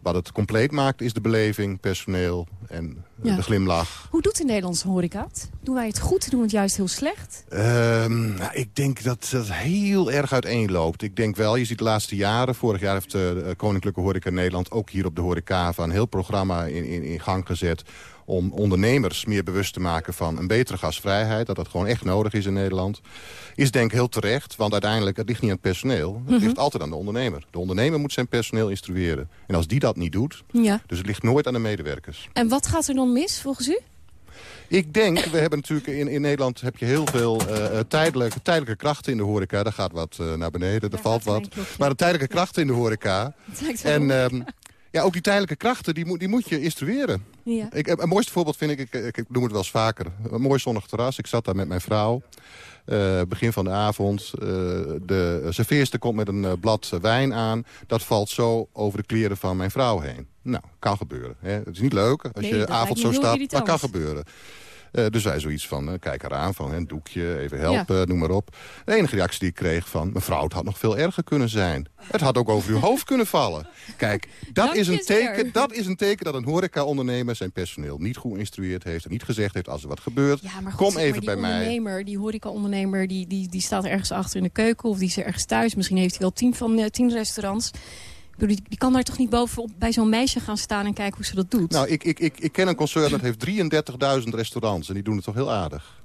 wat het compleet maakt is de beleving, personeel en ja. de glimlach. Hoe doet de Nederlandse horeca het? Doen wij het goed? Doen we het juist heel slecht? Um, nou, ik denk dat dat heel erg uiteenloopt. Ik denk wel, je ziet de laatste jaren... vorig jaar heeft de Koninklijke Horeca Nederland... ook hier op de horeca van een heel programma in, in, in gang gezet om ondernemers meer bewust te maken van een betere gastvrijheid. Dat dat gewoon echt nodig is in Nederland. Is denk ik heel terecht, want uiteindelijk, het ligt niet aan het personeel. Het mm -hmm. ligt altijd aan de ondernemer. De ondernemer moet zijn personeel instrueren. En als die dat niet doet, ja. dus het ligt nooit aan de medewerkers. En wat gaat er dan mis, volgens u? Ik denk, we hebben natuurlijk in, in Nederland heb je heel veel uh, tijdelijke, tijdelijke krachten in de horeca. Daar gaat wat uh, naar beneden, er valt wat. Maar de tijdelijke krachten in de horeca. En Ja, ook die tijdelijke krachten, die, moet- die moet je instrueren. Ja. Ik, het mooiste voorbeeld vind ik, ik, ik, ik noem het wel eens vaker. Een mooi zonnig terras. Ik zat daar met mijn vrouw. Eh, begin van de avond. Eh, de serveerster komt met een eh, blad wijn aan. Dat valt zo over de kleren van mijn vrouw heen. Nou, kan gebeuren. Hè. Het is niet leuk als Nee, je avond zo staat. Maar kan gebeuren. Eh, dus wij zoiets van, eh, kijk eraan, van een doekje, even helpen, noem maar op. De enige reactie die ik kreeg van, mevrouw, het had nog veel erger kunnen zijn. Het had ook over uw hoofd kunnen vallen. Kijk, dat Dank is, een teken, dat is een teken dat een horeca-ondernemer zijn personeel niet goed instrueerd heeft... en niet gezegd heeft, als er wat gebeurt, Ja, maar goed, kom zeg even maar, die bij mij. ondernemer, die horeca-ondernemer, die, die, die staat ergens achter in de keuken... of die is ergens thuis. Misschien heeft hij wel tien, van, eh, tien restaurants. Die kan daar toch niet bovenop bij zo'n meisje gaan staan en kijken hoe ze dat doet? Nou, ik, ik, ik, ik ken een concern dat heeft 33.000 restaurants... en die doen het toch heel aardig.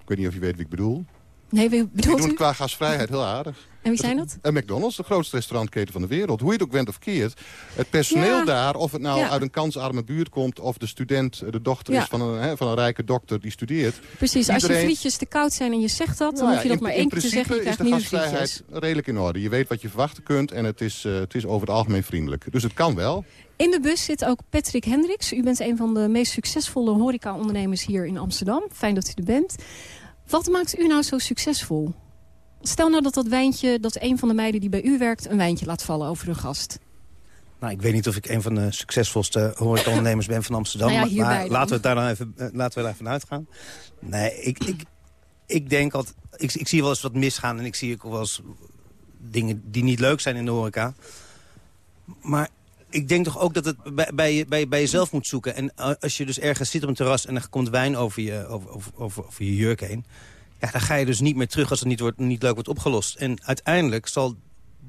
Ik weet niet of je weet wie ik bedoel. Nee, wie Die bedoelt doen u? het qua gastvrijheid heel aardig. En wie zijn dat? Een McDonald's, de grootste restaurantketen van de wereld. Hoe je het ook went of keert. Het personeel Ja. daar, of het nou Ja. uit een kansarme buurt komt... of de student, eh, de dochter Ja. is van een, van een rijke dokter die studeert. Precies, als je frietjes te koud zijn en je zegt dat... dan Nou hoef je dat in- maar één keer te zeggen. Je principe krijgt is de gastvrijheid redelijk in orde. Je weet wat je verwachten kunt en het is, eh, het is over het algemeen vriendelijk. Dus het kan wel. In de bus zit ook Patrick Hendricks. U bent een van de meest succesvolle horeca-ondernemers hier in Amsterdam. Fijn dat u er bent. Wat maakt u nou zo succesvol? Stel nou dat dat wijntje, dat een van de meiden die bij u werkt... een wijntje laat vallen over een gast. Nou, ik weet niet of ik een van de succesvolste horecaondernemers ben van Amsterdam. Nou ja, maar- maar dan. laten we het daar dan even, eh, laten we daar even uitgaan. Nee, ik, ik, ik denk altijd... Ik, ik zie wel eens wat misgaan en ik zie ook wel eens dingen die niet leuk zijn in de horeca. Maar ik denk toch ook dat het bij, bij, bij, bij jezelf moet zoeken. En eh, als je dus ergens zit op een terras en er komt wijn over je, over, over, over, over je jurk heen... Ja, dan ga je dus niet meer terug als het niet, wordt, niet leuk wordt opgelost. En uiteindelijk zal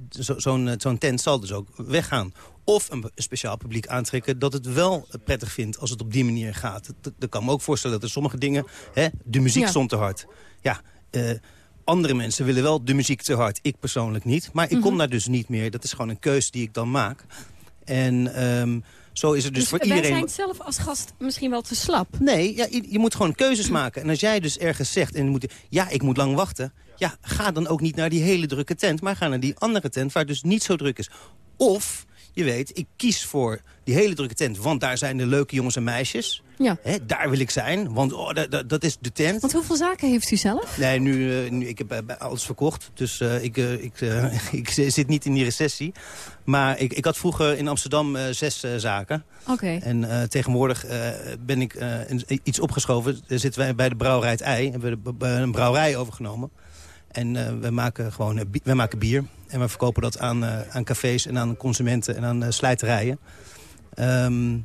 zo- zo'n eh, zo'n tent zal dus ook weggaan. Of een speciaal publiek aantrekken dat het wel prettig vindt als het op die manier gaat. Dat- dat kan me ook voorstellen dat er sommige dingen... Hè, de muziek Ja. stond te hard. Ja, eh, andere mensen willen wel de muziek te hard. Ik persoonlijk niet. Maar ik kom Mhm. daar dus niet meer. Dat is gewoon een keus die ik dan maak. En ehm, zo is het dus, Dus, voor wij iedereen... zijn zelf als gast misschien wel te slap. Nee, ja, je, je moet gewoon keuzes maken. En als jij dus ergens zegt, en moet, ja, ik moet lang wachten... ja, ga dan ook niet naar die hele drukke tent... maar ga naar die andere tent waar het dus niet zo druk is. Of, je weet, ik kies voor die hele drukke tent... want daar zijn de leuke jongens en meisjes. Ja. Hè, daar wil ik zijn, want oh, dat, is de tent. Want hoeveel zaken heeft u zelf? Nee, nu, eh, nu ik heb bij alles verkocht. Dus eh, ik, ik, ik zit niet in die recessie. Maar ik, ik had vroeger in Amsterdam zes zaken. Oké. En tegenwoordig ben ik iets opgeschoven. Daar zitten wij bij de brouwerij Het Ei. Hebben we een brouwerij overgenomen. En we maken gewoon we maken bier. En we verkopen dat aan, aan cafés en aan consumenten en aan slijterijen. Ehm,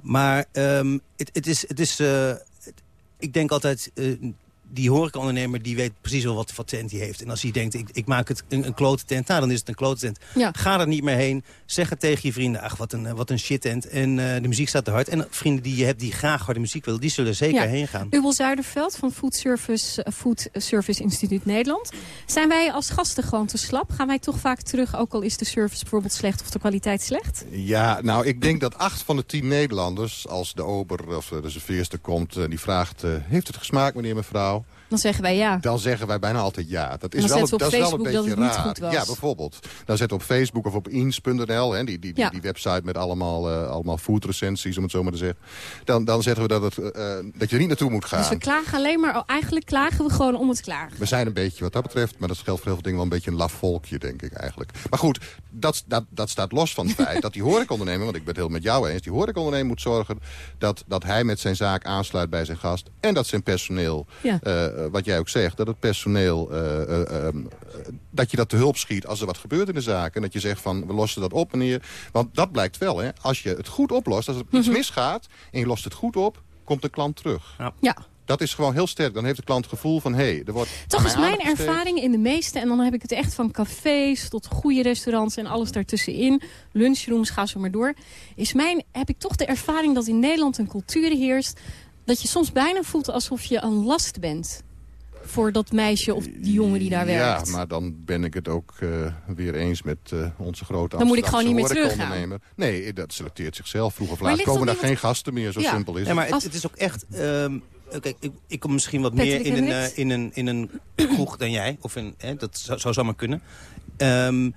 maar ehm, het, het is... Het is het- ik denk altijd... eh, die horecaondernemer die weet precies wel wat voor tent hij heeft. En als hij denkt, ik, ik maak het een, een klote tent, nou, dan is het een klote tent. Ja. Ga er niet meer heen. Zeg het tegen je vrienden, ach, wat een, eh, wat een shit tent. En eh, de muziek staat te hard. En vrienden die je hebt die graag harde muziek willen, die zullen zeker Ja. heen gaan. Ubel Zuiderveld van Food Service, eh, Food Service Instituut Nederland. Zijn wij als gasten gewoon te slap? Gaan wij toch vaak terug, ook al is de service bijvoorbeeld slecht of de kwaliteit slecht? Ja, nou, ik denk dat acht van de tien Nederlanders... als de ober of de serveerster komt en die vraagt... heeft het gesmaakt, meneer, mevrouw? Dan zeggen wij ja. Dan zeggen wij bijna altijd ja. Dat is wel, dat is wel een beetje raar. goed was. Ja, bijvoorbeeld. Dan we op Facebook of op eens.nl, hè, die, die, die, Ja. die website met allemaal, eh allemaal foodrecensies, om het zo maar te zeggen. Dan, dan zeggen we dat, het, eh, eh, dat je er niet naartoe moet gaan. Dus we klagen alleen maar, oh, eigenlijk klagen we gewoon om het klagen. We zijn een beetje, wat dat betreft, maar dat geldt voor heel veel dingen wel een beetje een laf volkje, denk ik eigenlijk. Maar goed, dat, dat, dat staat los van het feit dat die horecaondernemer, want ik ben het heel met jou eens, die horecaondernemer moet zorgen dat, dat hij met zijn zaak aansluit bij zijn gast en dat zijn personeel, Ja. Wat jij ook zegt, dat het personeel, eh, eh, eh, dat je dat te hulp schiet als er wat gebeurt in de zaak. En dat je zegt van, we lossen dat op meneer. Want dat blijkt wel, hè. Als je het goed oplost, als er iets Mhm. misgaat en je lost het goed op, komt de klant terug. Ja. Dat is gewoon heel sterk. Dan heeft de klant het gevoel van, hé, hey, er wordt Toch is mij mijn ervaring in de meeste, en dan heb ik het echt van cafés tot goede restaurants en alles daartussenin, lunchrooms, ga zo maar door, is mijn, heb ik toch de ervaring dat in Nederland een cultuur heerst dat je soms bijna voelt alsof je een last bent voor dat meisje of die jongen die daar werkt. Ja, maar dan ben ik het ook eh, weer eens met eh, onze grote Dan moet ik gewoon niet meer horecaondernemer. Nee, dat selecteert zichzelf. Vroeg of laat komen daar geen gasten meer. Zo Ja. simpel is Ja, het. maar het, is ook echt... ehm, Kijk, ik, ik kom misschien wat Patrick meer in een, eh, in, een, in een kroeg dan jij. Of in, hè, dat zou, zou zomaar kunnen. Ehm,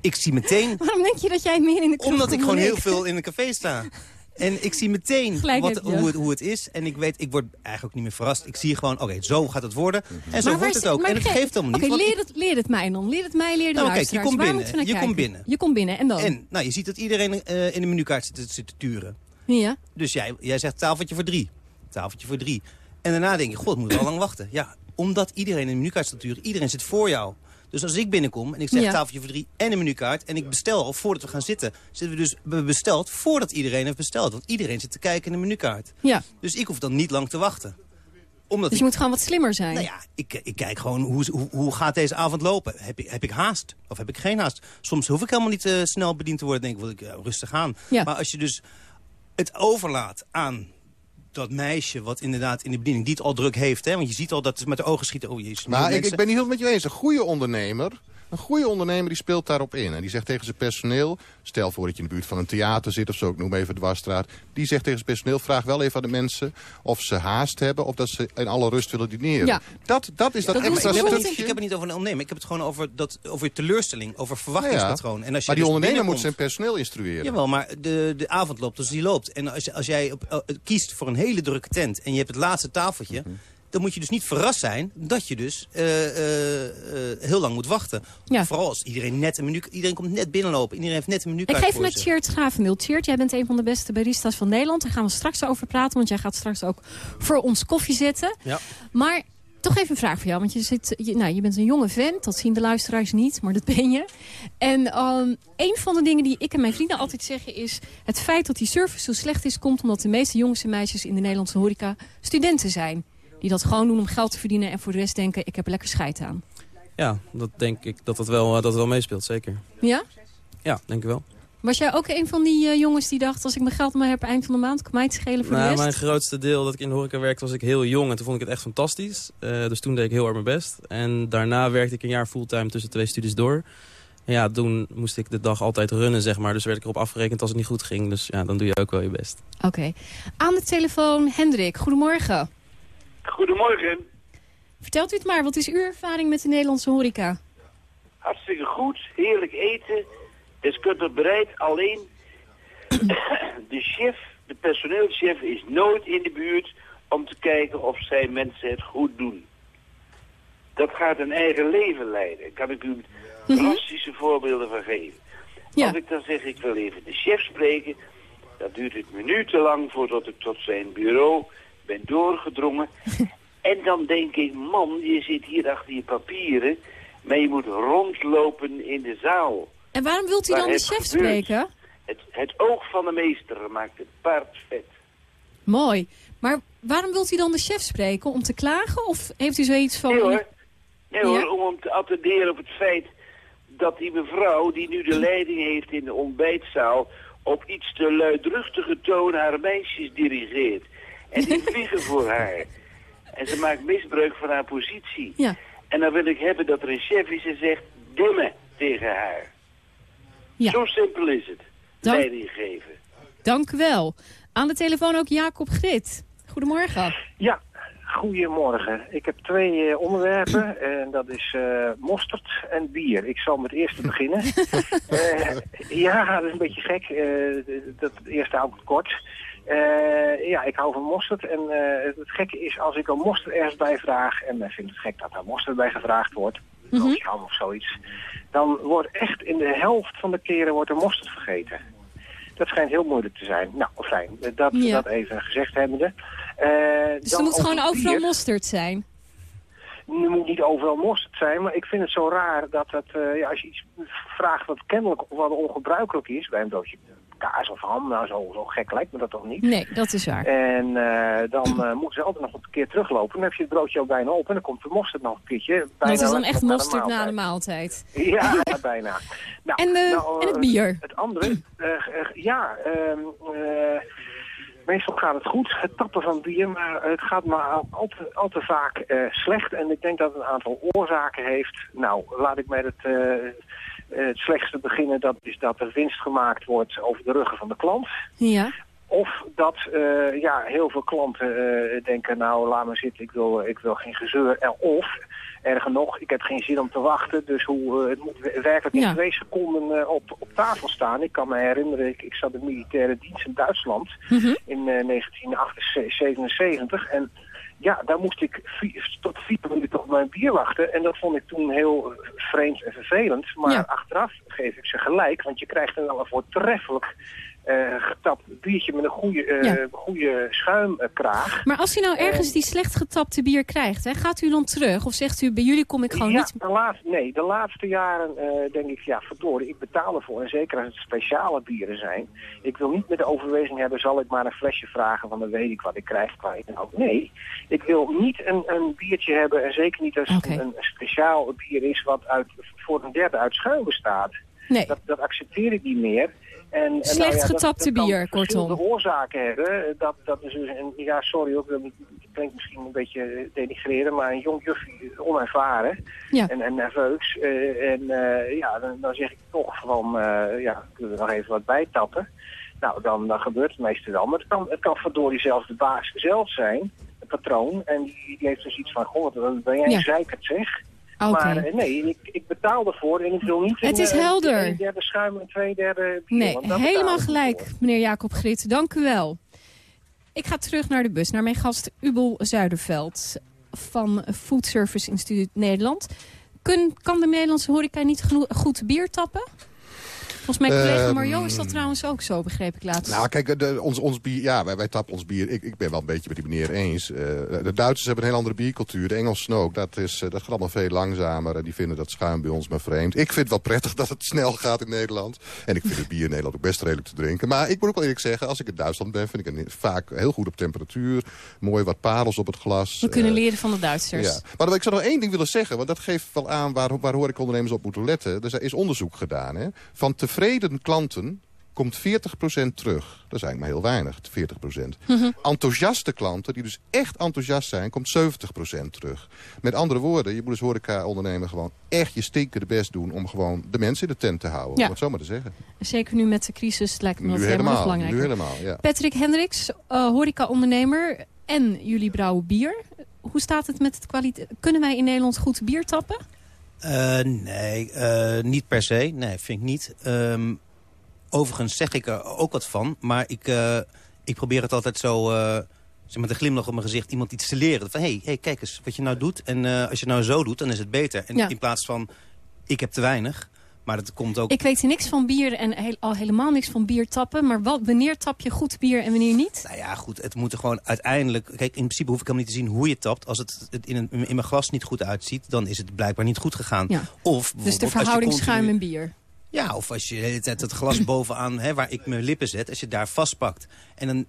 ik zie meteen... Waarom denk je dat jij meer in de kroeg Omdat ik gewoon heel veel in een café sta. En ik zie meteen wat, hoe, het, hoe het is. En ik weet, ik word eigenlijk ook niet meer verrast. Ik zie gewoon, oké, zo gaat het worden. En zo Maar wordt het ook. En het ge- geeft helemaal niet. Oké, leer, het, leer het mij dan. Leer het mij, leer de Nou, kijk, je komt binnen. Je komt binnen. Je komt binnen. En dan? En nou, je ziet dat iedereen eh, in de menukaart zit, zit te turen. Ja. Dus jij, jij zegt tafeltje voor drie. Tafeltje voor drie. En daarna denk je, god, moet wel lang wachten. Ja, omdat iedereen in de menukaart staat te turen. Iedereen zit voor jou. Dus als ik binnenkom en ik zeg Ja. tafeltje voor drie en een menukaart... en ik bestel al voordat we gaan zitten... zitten we dus besteld voordat iedereen heeft besteld. Want iedereen zit te kijken in de menukaart. Ja. Dus ik hoef dan niet lang te wachten. Omdat Dus je ik, moet gewoon wat slimmer zijn. nou ja, ik, ik kijk gewoon hoe, hoe, hoe gaat deze avond lopen. Heb ik, heb ik haast of heb ik geen haast? Soms hoef ik helemaal niet eh, snel bediend te worden. denk ik, wil ik eh, rustig aan. Ja. Maar als je dus het overlaat aan dat meisje wat inderdaad in de bediening... die het al druk heeft, hè? want je ziet al dat het met de ogen schieten. Oh, jezus, Maar ik, ik ben niet heel met je eens. Een goede ondernemer, een goede ondernemer die speelt daarop in. En die zegt tegen zijn personeel, stel voor dat je in de buurt van een theater zit of zo, ik noem even de Dwarsstraat. Die zegt tegen zijn personeel, vraag wel even aan de mensen of ze haast hebben of dat ze in alle rust willen dineren. Ja. Dat, dat is dat, extra ik, heb het stukje. niet, ik heb het niet over een ondernemer. Ik heb het gewoon over, dat, over je teleurstelling, over Ja, verwachtingspatroon. En als je maar die dus ondernemer moet zijn personeel instrueren. Jawel, maar de, de avond loopt als die loopt. En als, als jij op, eh, kiest voor een hele drukke tent en je hebt het laatste tafeltje... Mhm. Dan moet je dus niet verrast zijn dat je dus eh, eh, eh, heel lang moet wachten. Vooral als iedereen net een menu... Iedereen komt net binnenlopen, iedereen heeft net een Ik menukaart geef met. Cheert Gravendeel. Cheert, jij bent een van de beste baristas van Nederland. Daar gaan we straks over praten, want jij gaat straks ook voor ons koffie zetten. Ja. Maar toch even een vraag voor jou, want je, zit, je, nou, je bent een jonge vent. Dat zien de luisteraars niet, maar dat ben je. En ehm, een van de dingen die ik en mijn vrienden altijd zeggen is... het feit dat die service zo slecht is, komt omdat de meeste jongens en meisjes in de Nederlandse horeca studenten zijn. Die dat gewoon doen om geld te verdienen en voor de rest denken, ik heb er lekker scheid aan. Ja, dat denk ik dat het wel, eh, dat wel meespeelt, zeker. Ja? Ja, denk ik wel. Was jij ook een van die eh, jongens die dacht... als ik mijn geld maar heb eind van de maand, kan mij het schelen voor de Nou, rest? mijn grootste deel dat ik in de horeca werkte was ik heel jong en toen vond ik het echt fantastisch. Eh, dus toen deed ik heel erg mijn best. En daarna werkte ik een jaar fulltime tussen twee studies door. En ja, toen moest ik de dag altijd runnen, zeg maar. Dus werd ik erop afgerekend als het niet goed ging. Dus ja, dan doe je ook wel je best. Oké. Aan de telefoon Hendrik, goedemorgen. Goedemorgen. Vertelt u het maar, wat is uw ervaring met de Nederlandse horeca? Hartstikke goed, heerlijk eten. Deskundig bereid, alleen de chef, de personeelschef is nooit in de buurt om te kijken of zijn mensen het goed doen. Dat gaat een eigen leven leiden. Daar kan ik u drastische voorbeelden van geven. Als ik dan zeg, ik wil even de chef spreken, dan duurt het minutenlang voordat ik tot zijn bureau ben doorgedrongen. en dan denk ik, man, je zit hier achter je papieren, maar je moet rondlopen in de zaal. En waarom wilt u Waar dan de chef gebeurt. spreken? Het, het oog van de meester maakt het paard vet. Mooi. Maar waarom wilt u dan de chef spreken? Om te klagen? Of heeft u zoiets van... Nee hoor, nee, hoor Ja? om hem te attenderen op het feit dat die mevrouw die nu de leiding heeft in de ontbijtzaal op iets te luidruchtige toon haar meisjes dirigeert. En die vliegen voor haar. En ze maakt misbruik van haar positie. Ja. En dan wil ik hebben dat er een chef is en zegt dimmen tegen haar. Zo simpel is het. Dan- Leiding geven. Dank u wel. Aan de telefoon ook Jacob Grit. Goedemorgen. Ja, goedemorgen. Ik heb twee eh, onderwerpen en dat is eh, mosterd en bier. Ik zal met het eerste beginnen. Eh, ja, dat is een beetje gek. eh, dat eerste hou ik het kort. Eh, ja, ik hou van mosterd en eh, het gekke is als ik een mosterd ergens bij vraag... en men vindt het gek dat daar mosterd bij gevraagd wordt, broodje ham of zoiets... dan wordt echt in de helft van de keren wordt er mosterd vergeten. Dat schijnt heel moeilijk te zijn. Nou, fijn. Dat, Ja. dat even gezegd hebbende. Eh, Dus er moet gewoon overal mosterd zijn. Nu moet niet overal mosterd zijn, maar ik vind het zo raar dat het, eh, ja, als je iets vraagt wat kennelijk of wat ongebruikelijk is, bij een broodje kaas of ham, nou zo, zo gek lijkt me dat toch niet. Nee, dat is waar. En eh, dan eh, moeten ze altijd nog een keer teruglopen. Dan heb je het broodje al bijna op en dan komt de mosterd nog een keertje. Dat bijna is dan echt mosterd na de maaltijd. Ja, ja, bijna. Nou, En, eh, nou, en het bier? Het andere, ja, ehm, eh, meestal gaat het goed, het tappen van bier, maar het gaat maar al, te, al te vaak slecht. En ik denk dat het een aantal oorzaken heeft. Nou, laat ik met het, het slechtste beginnen. Dat is dat er winst gemaakt wordt over de ruggen van de klant. Ja. of dat eh, ja, heel veel klanten eh, denken, nou laat maar zitten, ik wil, ik wil geen gezeur. En Of, erger nog, ik heb geen zin om te wachten. Dus hoe, eh, het moet werkelijk in Ja. twee seconden eh, op, op tafel staan. Ik kan me herinneren, ik, ik zat in militaire dienst in Duitsland Mhm. in eh, 1977. En ja, daar moest ik vier- tot vier minuten op mijn bier wachten. En dat vond ik toen heel eh, vreemd en vervelend. Maar Ja. achteraf geef ik ze gelijk, want je krijgt dan wel een voortreffelijk getapt biertje met een goede, eh, Ja. goede schuimkraag. Maar als u nou ergens die slecht getapte bier krijgt, hè, gaat u dan terug? Of zegt u, bij jullie kom ik gewoon ja, niet... De laatste, nee, de laatste jaren eh, denk ik, ja, verdorie, ik betaal ervoor. En zeker als het speciale bieren zijn. Ik wil niet met de overweging hebben, zal ik maar een flesje vragen, van dan weet ik wat ik krijg inhoud. Nee, ik wil niet een, een biertje hebben, en zeker niet als het een speciaal bier is wat uit, voor een derde uit schuim bestaat. Nee. Dat, dat accepteer ik niet meer. En, Slecht nou ja, dat- getapte dat bier, kortom. oorzaken hebben. Dat, dat is dus een, ja, sorry ook, dat klinkt misschien een beetje denigreren, maar een jong juffie, onervaren Ja. en, en nerveus. eh, en eh, ja, dan, dan zeg ik toch van, eh, ja, kunnen we nog even wat bijtappen. Nou, dan, dan gebeurt het meestal wel. Maar het kan, het kan verdorie zelfs de baas zelf zijn, het patroon. En die, die heeft dus iets van, goh, wat ben jij Ja. een zeikert zeg. Oké. Maar eh, nee, ik, ik betaal ervoor en ik wil niet Het is eh, helder. een derde schuim en twee derde bier. Nee, helemaal gelijk, voor. meneer Jacob Grit. Dank u wel. Ik ga terug naar de bus, naar mijn gast Ubel Zuiderveld van Food Service Instituut Nederland. Kun, kan de Nederlandse horeca niet genoeg, goed bier tappen? Volgens mijn collega Ehm, Mario is dat trouwens ook zo, begreep ik laatst. Nou, kijk, de, ons, ons bier, ja, wij, wij tappen ons bier. Ik, ik ben wel een beetje met die meneer eens. Eh, de Duitsers hebben een heel andere biercultuur. De Engelsen ook. Dat, is, dat gaat allemaal veel langzamer. En die vinden dat schuim bij ons maar vreemd. Ik vind het wel prettig dat het snel gaat in Nederland. En ik vind het bier in Nederland ook best redelijk te drinken. Maar ik moet ook wel eerlijk zeggen, als ik in Duitsland ben... vind ik het vaak heel goed op temperatuur. Mooi wat parels op het glas. We kunnen Eh, leren van de Duitsers. ja. Maar ik zou nog één ding willen zeggen, want dat geeft wel aan waar, waar horecaondernemers op moeten letten. Dus er is onderzoek gedaan. Hè. Van tevreden klanten komt 40% terug. Dat is eigenlijk maar heel weinig, 40%. Mhm. Enthousiaste klanten, die dus echt enthousiast zijn, komt 70% terug. Met andere woorden, je moet als horeca-ondernemer gewoon echt je stinkende best doen... om gewoon de mensen in de tent te houden, Ja. om het zo maar te zeggen. Zeker nu met de crisis lijkt me Nu dat helemaal nog helemaal, belangrijker. nu helemaal, ja. Patrick Hendricks, eh, horeca-ondernemer en jullie brouwen bier. Hoe staat het met de kwaliteit? Kunnen wij in Nederland goed bier tappen? Eh, nee, eh, niet per se. Nee, vind ik niet. Ehm, overigens zeg ik er ook wat van. Maar ik, eh, ik probeer het altijd zo... zeg met een glimlach op mijn gezicht iemand iets te leren. Van, hé, hey, hey, kijk eens wat je nou doet. En als je het nou zo doet, dan is het beter. En Ja. in plaats van, ik heb te weinig. Maar dat komt ook... Ik weet niks van bier en heel- al helemaal niks van bier tappen. Maar wat, wanneer tap je goed bier en wanneer niet? Nou ja, goed, het moet er gewoon uiteindelijk... Kijk, in principe hoef ik helemaal niet te zien hoe je tapt. Als het, het in, een, in mijn glas niet goed uitziet, dan is het blijkbaar niet goed gegaan. Ja. Of Dus de verhouding continu- schuim en bier. Ja, of als je de hele tijd het glas bovenaan, hè, waar ik mijn lippen zet, als je daar vastpakt. En dan,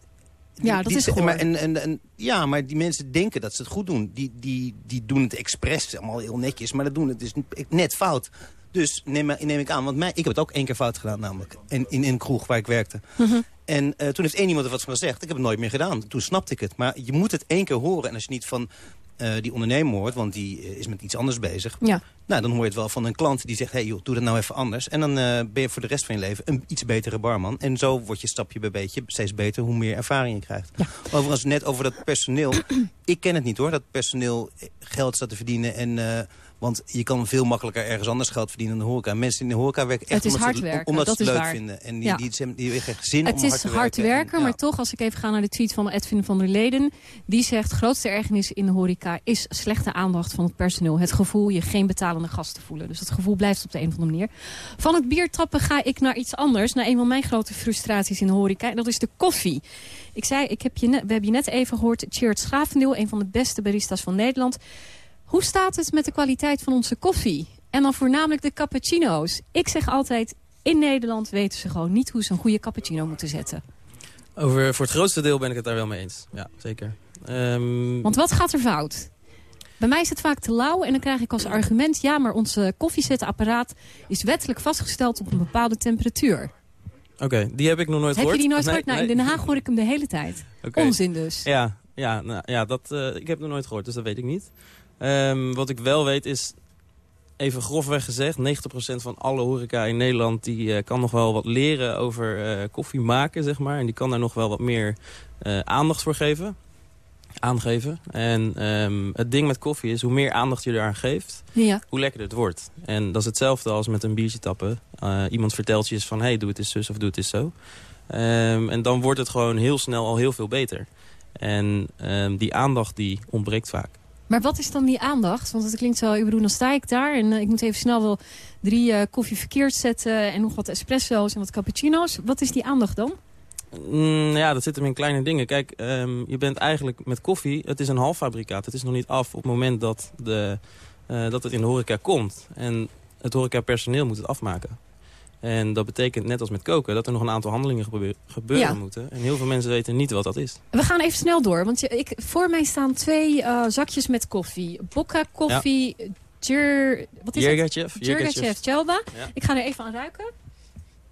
Ja, dat is maar, en, en, en, Ja, maar die mensen denken dat ze het goed doen. Die, die, die doen het expres, allemaal heel netjes, maar dat doen het dus net fout. Dus neem, neem ik aan, want mij, ik heb het ook één keer fout gedaan namelijk. In, in, in een kroeg waar ik werkte. Mhm. En eh, toen heeft één iemand er wat van gezegd. Ik heb het nooit meer gedaan. Toen snapte ik het. Maar je moet het één keer horen. En als je niet van eh, die ondernemer hoort, want die eh, is met iets anders bezig. Ja. Nou, dan hoor je het wel van een klant die zegt... hey joh, doe dat nou even anders. En dan eh, ben je voor de rest van je leven een iets betere barman. En zo word je stapje bij beetje steeds beter hoe meer ervaring je krijgt. Overigens, net over dat personeel. ik ken het niet hoor, dat personeel geld staat te verdienen. En, want je kan veel makkelijker ergens anders geld verdienen dan de horeca. Mensen in de horeca werken echt Het is omdat, ze, werken, omdat dat ze is het leuk waar. vinden. En die, Ja. die, die, die, hebben echt zin Het om is hard te hard werken. werken, maar toch, als ik even ga naar de tweet van Edwin van der Leden... die zegt, grootste ergernis in de horeca is slechte aandacht van het personeel. Het gevoel je geen betalende gasten voelen. Dus dat gevoel blijft op de een of andere manier. Van het biertappen ga ik naar iets anders. Naar een van mijn grote frustraties in de horeca. En dat is de koffie. Ik zei, ik heb je net, we hebben je net even gehoord... Cheert Schrafendeel, een van de beste baristas van Nederland. Hoe staat het met de kwaliteit van onze koffie? En dan voornamelijk de cappuccino's. Ik zeg altijd, in Nederland weten ze gewoon niet hoe ze een goede cappuccino moeten zetten. Over, voor het grootste deel ben ik het daar wel mee eens. Ja, zeker. Ehm, Want wat gaat er fout? Bij mij is het vaak te lauw en dan krijg ik als argument... ja, maar onze koffiezetapparaat is wettelijk vastgesteld op een bepaalde temperatuur. Oké, die heb ik nog nooit Heb gehoord. je die nooit Nee, gehoord? Nou, in. Den Haag hoor ik hem de hele tijd. Onzin dus. Ja, ja, nou, ja dat, eh, ik heb nog nooit gehoord, dus dat weet ik niet. Ehm, wat ik wel weet is... even grofweg gezegd, 90% van alle horeca in Nederland... die eh, kan nog wel wat leren over eh, koffie maken, zeg maar. En die kan daar nog wel wat meer eh, aandacht voor geven. Aangeven. En ehm, het ding met koffie is, hoe meer aandacht je eraan geeft... Ja. hoe lekkerder het wordt. En dat is hetzelfde als met een biertje tappen. Iemand vertelt je eens van, hey, doe het eens zus of doe het eens zo. Ehm, en dan wordt het gewoon heel snel al heel veel beter. En die aandacht die ontbreekt vaak. Maar wat is dan die aandacht? Want het klinkt zo, ik bedoel, dan sta ik daar en eh, ik moet even snel wel drie eh, koffie verkeerd zetten en nog wat espresso's en wat cappuccino's. Wat is die aandacht dan? Mm, ja, dat zit hem in kleine dingen. Kijk, ehm, je bent eigenlijk met koffie, het is een halffabrikaat. Het is nog niet af op het moment dat, de, eh, dat het in de horeca komt. En het horecapersoneel moet het afmaken. En dat betekent, net als met koken, dat er nog een aantal handelingen gebe- gebeuren Ja. moeten. En heel veel mensen weten niet wat dat is. We gaan even snel door, want ik, voor mij staan twee eh, zakjes met koffie. Bokka koffie, Jur, wat is. Chelba. Ja. Ik ga er even aan ruiken.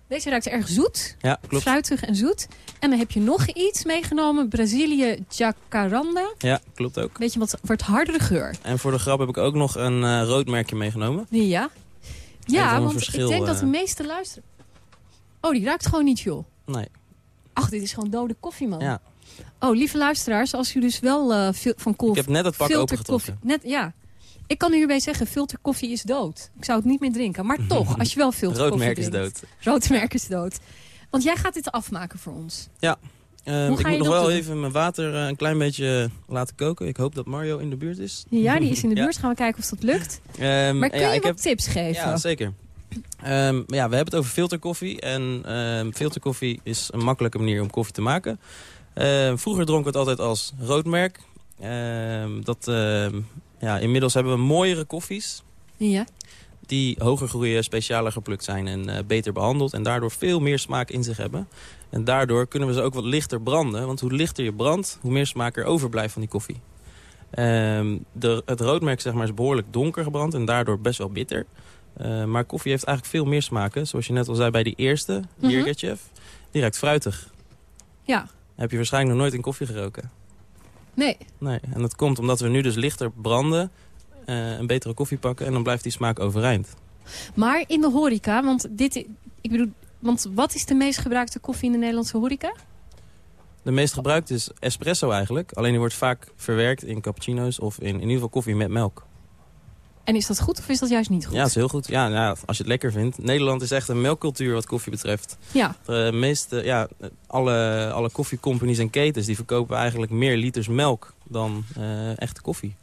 Deze ruikt erg zoet, Ja, klopt. fruitig en zoet. En dan heb je nog iets meegenomen, Brazilië Jacaranda. Ja, klopt ook. Beetje wat, wat hardere geur. En voor de grap heb ik ook nog een eh, rood merkje meegenomen. Ja. Ja, want verschil, ik denk dat de eh. meeste luisteren... Oh, die ruikt gewoon niet, joh. Nee. Ach, dit is gewoon dode koffie, man. Ja. Oh, lieve luisteraars, als u dus wel eh, van koffie... Ik heb net het pak opengetrokken. Net, ja. Ik kan u hierbij zeggen, filterkoffie is dood. Ik zou het niet meer drinken. Maar toch, als je wel filterkoffie Roodmerk is drinkt. dood. Roodmerk is dood. Want jij gaat dit afmaken voor ons. Ja. Ehm, ik moet nog wel doen? even mijn water eh, een klein beetje laten koken. Ik hoop dat Mario in de buurt is. Ja, die is in de Ja. buurt. Gaan we kijken of dat lukt. Ehm, maar kun ja, je ik wat heb- tips geven? Ja, zeker. Ehm, ja, we hebben het over filterkoffie. En filterkoffie is een makkelijke manier om koffie te maken. Vroeger dronk ik het altijd als roodmerk. Dat, ja, inmiddels hebben we mooiere koffies. Ja. Die hoger groeien, specialer geplukt zijn en eh, beter behandeld. En daardoor veel meer smaak in zich hebben. En daardoor kunnen we ze ook wat lichter branden. Want hoe lichter je brandt, hoe meer smaak er overblijft van die koffie. Ehm, de, het roodmerk zeg maar, is behoorlijk donker gebrand en daardoor best wel bitter. Eh, maar koffie heeft eigenlijk veel meer smaken. Zoals je net al zei bij die eerste, Mhm. Jirgachev. Die ruikt fruitig. Ja. Heb je waarschijnlijk nog nooit in koffie geroken. Nee. Nee, en dat komt omdat we nu dus lichter branden, een betere koffie pakken... en dan blijft die smaak overeind. Maar in de horeca, want dit... Ik bedoel, want wat is de meest gebruikte koffie in de Nederlandse horeca? De meest gebruikte is espresso eigenlijk. Alleen die wordt vaak verwerkt in cappuccino's of in, in ieder geval koffie met melk. En is dat goed of is dat juist niet goed? Ja, dat is heel goed. Ja, nou, als je het lekker vindt. Nederland is echt een melkcultuur wat koffie betreft. Ja. De meeste, ja, alle, alle koffiecompanies en ketens die verkopen eigenlijk meer liters melk dan eh, echte koffie.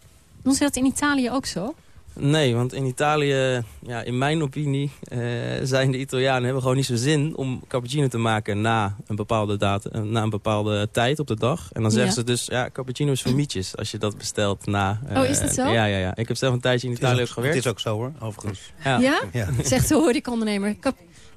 Dan is dat in Italië ook zo? Nee, want in Italië, ja, in mijn opinie, eh, zijn de Italianen hebben gewoon niet zo zin om cappuccino te maken na een bepaalde data, eh, na een bepaalde tijd op de dag. En dan zeggen Ja. ze dus, ja, cappuccino is voor mietjes als je dat bestelt na. eh, Oh, is dat zo? Ja, ja, ja. Ik heb zelf een tijdje in Italië ook- ook gewerkt. Het is ook zo hoor, overigens. Ja. Ja? Ja. Zegt de horecaondernemer.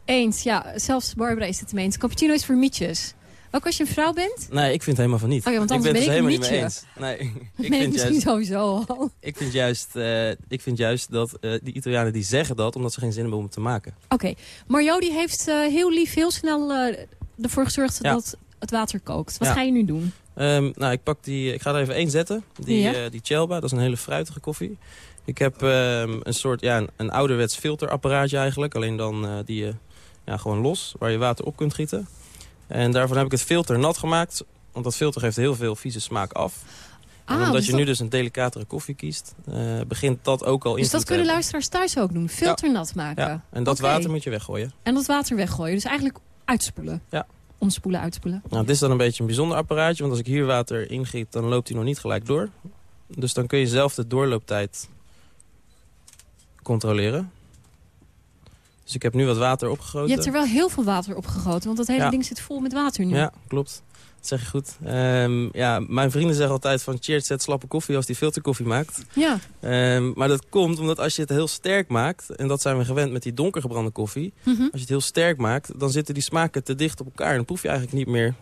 Eens, ja. Zelfs Barbara is het mee eens. Cappuccino is voor mietjes. Ook als je een vrouw bent? Nee, ik vind het helemaal van niet. Oh ja, want ik anders ben het er ik helemaal niet mee eens. Nee, ik ik vind misschien juist, sowieso al. ik vind juist, eh, ik vind juist dat eh, die Italianen die zeggen dat omdat ze geen zin hebben om het te maken. Oké. Mario die heeft eh, heel lief, heel snel ervoor gezorgd Ja. dat het water kookt. Wat Ja. ga je nu doen? Ehm, nou, ik, pak die, ik ga er even één zetten. Die, Ja. die Chelba, dat is een hele fruitige koffie. Ik heb ehm, een soort, ja, een, een ouderwets filterapparaatje eigenlijk. Alleen dan die je ja, gewoon los, waar je water op kunt gieten. En daarvan heb ik het filter nat gemaakt. Want dat filter geeft heel veel vieze smaak af. En Ah, omdat dus je dat- nu dus een delicatere koffie kiest, eh, begint dat ook al in Dus dat kunnen luisteraars thuis ook doen. Filter nat maken. Ja, en dat water moet je weggooien. En dat water weggooien. Dus eigenlijk uitspoelen. Ja. Omspoelen, uitspoelen. Nou, dit is dan een beetje een bijzonder apparaatje, want als ik hier water ingiet, dan loopt hij nog niet gelijk door. Dus dan kun je zelf de doorlooptijd controleren. Dus ik heb nu wat water opgegoten. Je hebt er wel heel veel water op gegoten. Want dat hele Ja. ding zit vol met water nu. Ja, klopt. Dat zeg je goed. Ehm, ja, mijn vrienden zeggen altijd van cheers, zet slappe koffie als die filterkoffie maakt. Ja. Ehm, maar dat komt omdat als je het heel sterk maakt... en dat zijn we gewend met die donkergebrande koffie... Mhm. als je het heel sterk maakt, dan zitten die smaken te dicht op elkaar... en dan proef je eigenlijk niet meer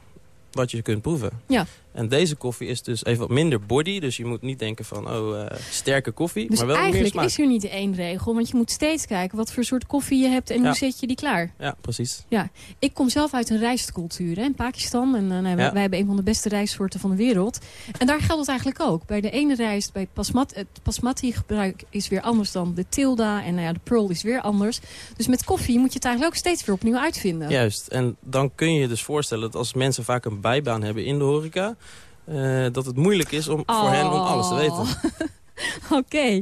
wat je kunt proeven. Ja. En deze koffie is dus even wat minder body. Dus je moet niet denken van, oh, eh, sterke koffie. Dus maar wel meer eigenlijk smaak. is er niet één regel, want je moet steeds kijken wat voor soort koffie je hebt en Ja. hoe zet je die klaar. Ja, precies. Ja, ik kom zelf uit een rijstcultuur hè, in Pakistan. En eh, nou, wij- Ja. wij hebben een van de beste rijstsoorten van de wereld. En daar geldt het eigenlijk ook. Bij de ene rijst, bij basmat, het basmati gebruik is weer anders dan de tilda. En nou ja, de pearl is weer anders. Dus met koffie moet je het eigenlijk ook steeds weer opnieuw uitvinden. Juist. En dan kun je je dus voorstellen dat als mensen vaak een bijbaan hebben in de horeca... eh, dat het moeilijk is om, voor hen om alles te weten. Oh. Oké.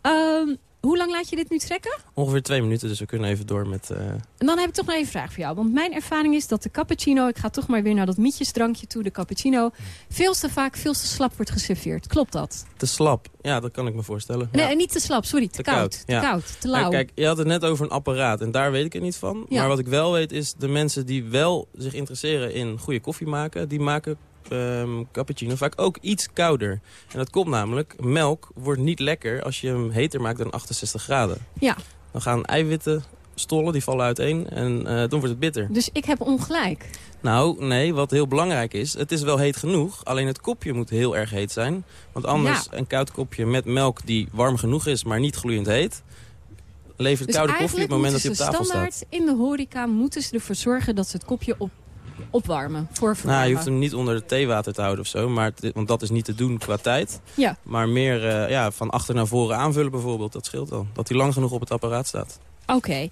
Ehm, hoe lang laat je dit nu trekken? Ongeveer twee minuten, dus we kunnen even door met... eh, En dan heb ik toch nog even een vraag voor jou. Want mijn ervaring is dat de cappuccino... ik ga toch maar weer naar dat mietjesdrankje toe, de cappuccino... veel te vaak, veel te slap wordt geserveerd. Klopt dat? te slap. Ja, dat kan ik me voorstellen. Nee, Ja. en niet te slap, sorry. Te, Te koud. koud, Te ja. koud, te Nou, lauw. kijk, je had het net over een apparaat en daar weet ik het niet van. Ja. Maar wat ik wel weet is de mensen die wel zich interesseren in goede koffie maken... die maken ehm, cappuccino vaak ook iets kouder. En dat komt namelijk, melk wordt niet lekker als je hem heter maakt dan 68 graden. Ja, Dan gaan eiwitten stollen, die vallen uiteen en eh, dan wordt het bitter. dus ik heb ongelijk. Nou, nee, wat heel belangrijk is, het is wel heet genoeg. Alleen het kopje moet heel erg heet zijn. Want anders Ja. een koud kopje met melk die warm genoeg is, maar niet gloeiend heet... levert Dus koude koffie op het moment dat hij op tafel standaard staat. in de horeca moeten ze ervoor zorgen dat ze het kopje op, opwarmen. Voor verwarmen. Nou, je hoeft hem niet onder het theewater te houden of zo, maar het- want dat is niet te doen qua tijd. Ja. Maar meer eh, ja, van achter naar voren aanvullen bijvoorbeeld, dat scheelt al. Dat hij lang genoeg op het apparaat staat. Oké.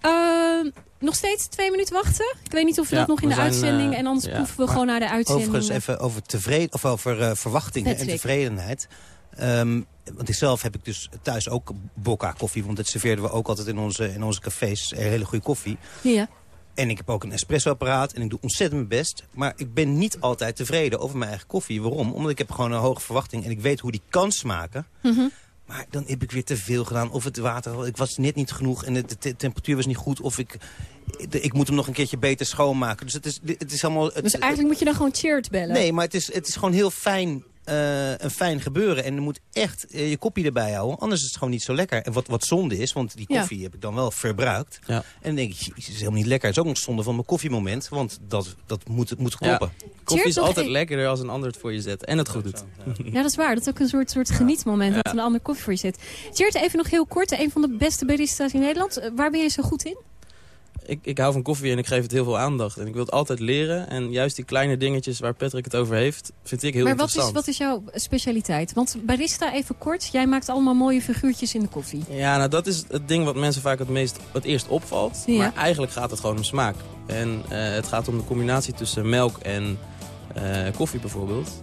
Ehm, nog steeds twee minuten wachten? Ik weet niet of we Ja, dat nog in de zijn, uitzending... eh, en anders ja. proeven we Maar gewoon naar de uitzending. Overigens even over, tevreden, of over eh, verwachtingen en tevredenheid. Ehm, want ik zelf heb ik dus thuis ook bocca koffie. Want dat serveerden we ook altijd in onze, in onze cafés. Hele goede koffie. Ja. En ik heb ook een espresso-apparaat en ik doe ontzettend mijn best. Maar ik ben niet altijd tevreden over mijn eigen koffie. Waarom? Omdat ik heb gewoon een hoge verwachting en ik weet hoe die kan smaken. Mhm. Maar dan heb ik weer te veel gedaan. Of het water, ik was net niet genoeg en de, de te- temperatuur was niet goed. Of ik, de- ik moet hem nog een keertje beter schoonmaken. Dus het is, het is allemaal... Het, Dus eigenlijk moet je dan gewoon cheered bellen? Nee, maar het is, het is gewoon heel fijn, eh, een fijn gebeuren. En je moet echt eh, je kopie erbij houden. Anders is het gewoon niet zo lekker. En wat, wat zonde is, want die Ja. koffie heb ik dan wel verbruikt. Ja. En dan denk ik, jezus, is helemaal niet lekker. Het is ook nog zonde van mijn koffiemoment. Want dat, dat moet, moet Ja, kloppen. koffie is altijd lekkerder als een ander het voor je zet. En het goed doet. Ja, dat is waar. Dat is ook een soort, soort genietmoment dat een ander koffie voor je zet. Tjeerd, even nog heel kort. Een van de beste barista's in Nederland. Eh, Waar ben jij zo goed in? Ik, ik hou van koffie en ik geef het heel veel aandacht. En ik wil het altijd leren. En juist die kleine dingetjes waar Patrick het over heeft, vind ik heel maar wat is, interessant. wat is jouw specialiteit? Want barista, even kort. Jij maakt allemaal mooie figuurtjes in de koffie. Ja, nou dat is het ding wat mensen vaak het meest het eerst opvalt. Ja. Maar eigenlijk gaat het gewoon om smaak. En eh, het gaat om de combinatie tussen melk en eh, koffie bijvoorbeeld.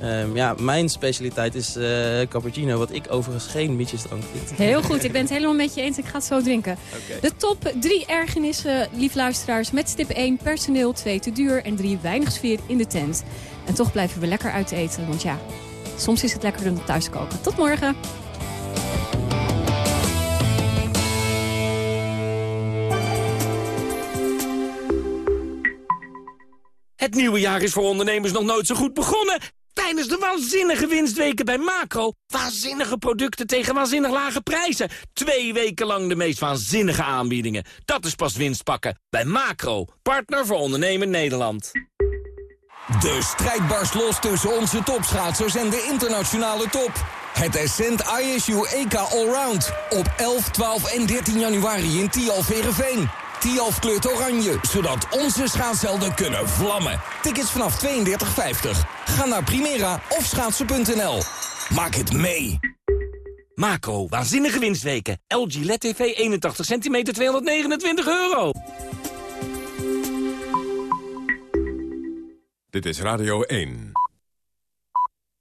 Ehm, ja, mijn specialiteit is eh, cappuccino, wat ik overigens geen mietjesdrank vind. Heel goed, ik ben het helemaal met je eens. Ik ga het zo drinken. De top drie ergernissen, lief luisteraars, met stip 1 personeel, 2 te duur en 3 weinig sfeer in de tent. En toch blijven we lekker uit eten, want ja, soms is het lekkerder dan thuis koken. Tot morgen! Het nieuwe jaar is voor ondernemers nog nooit zo goed begonnen. Tijdens de waanzinnige winstweken bij Macro. Waanzinnige producten tegen waanzinnig lage prijzen. Twee weken lang de meest waanzinnige aanbiedingen. Dat is pas winst pakken. Bij Macro, partner voor ondernemen Nederland. De strijd barst los tussen onze topschaatsers en de internationale top. Het Ascent ISU EK Allround. Op 11, 12 en 13 januari in Tialf Verenveen. Tialf kleurt oranje, zodat onze schaatshelden kunnen vlammen. Tickets vanaf 32,50. Ga naar Primera of schaatsen.nl. Maak het mee. Macro, waanzinnige winstweken. LG LED TV 81 cm 229 euro. Dit is Radio 1.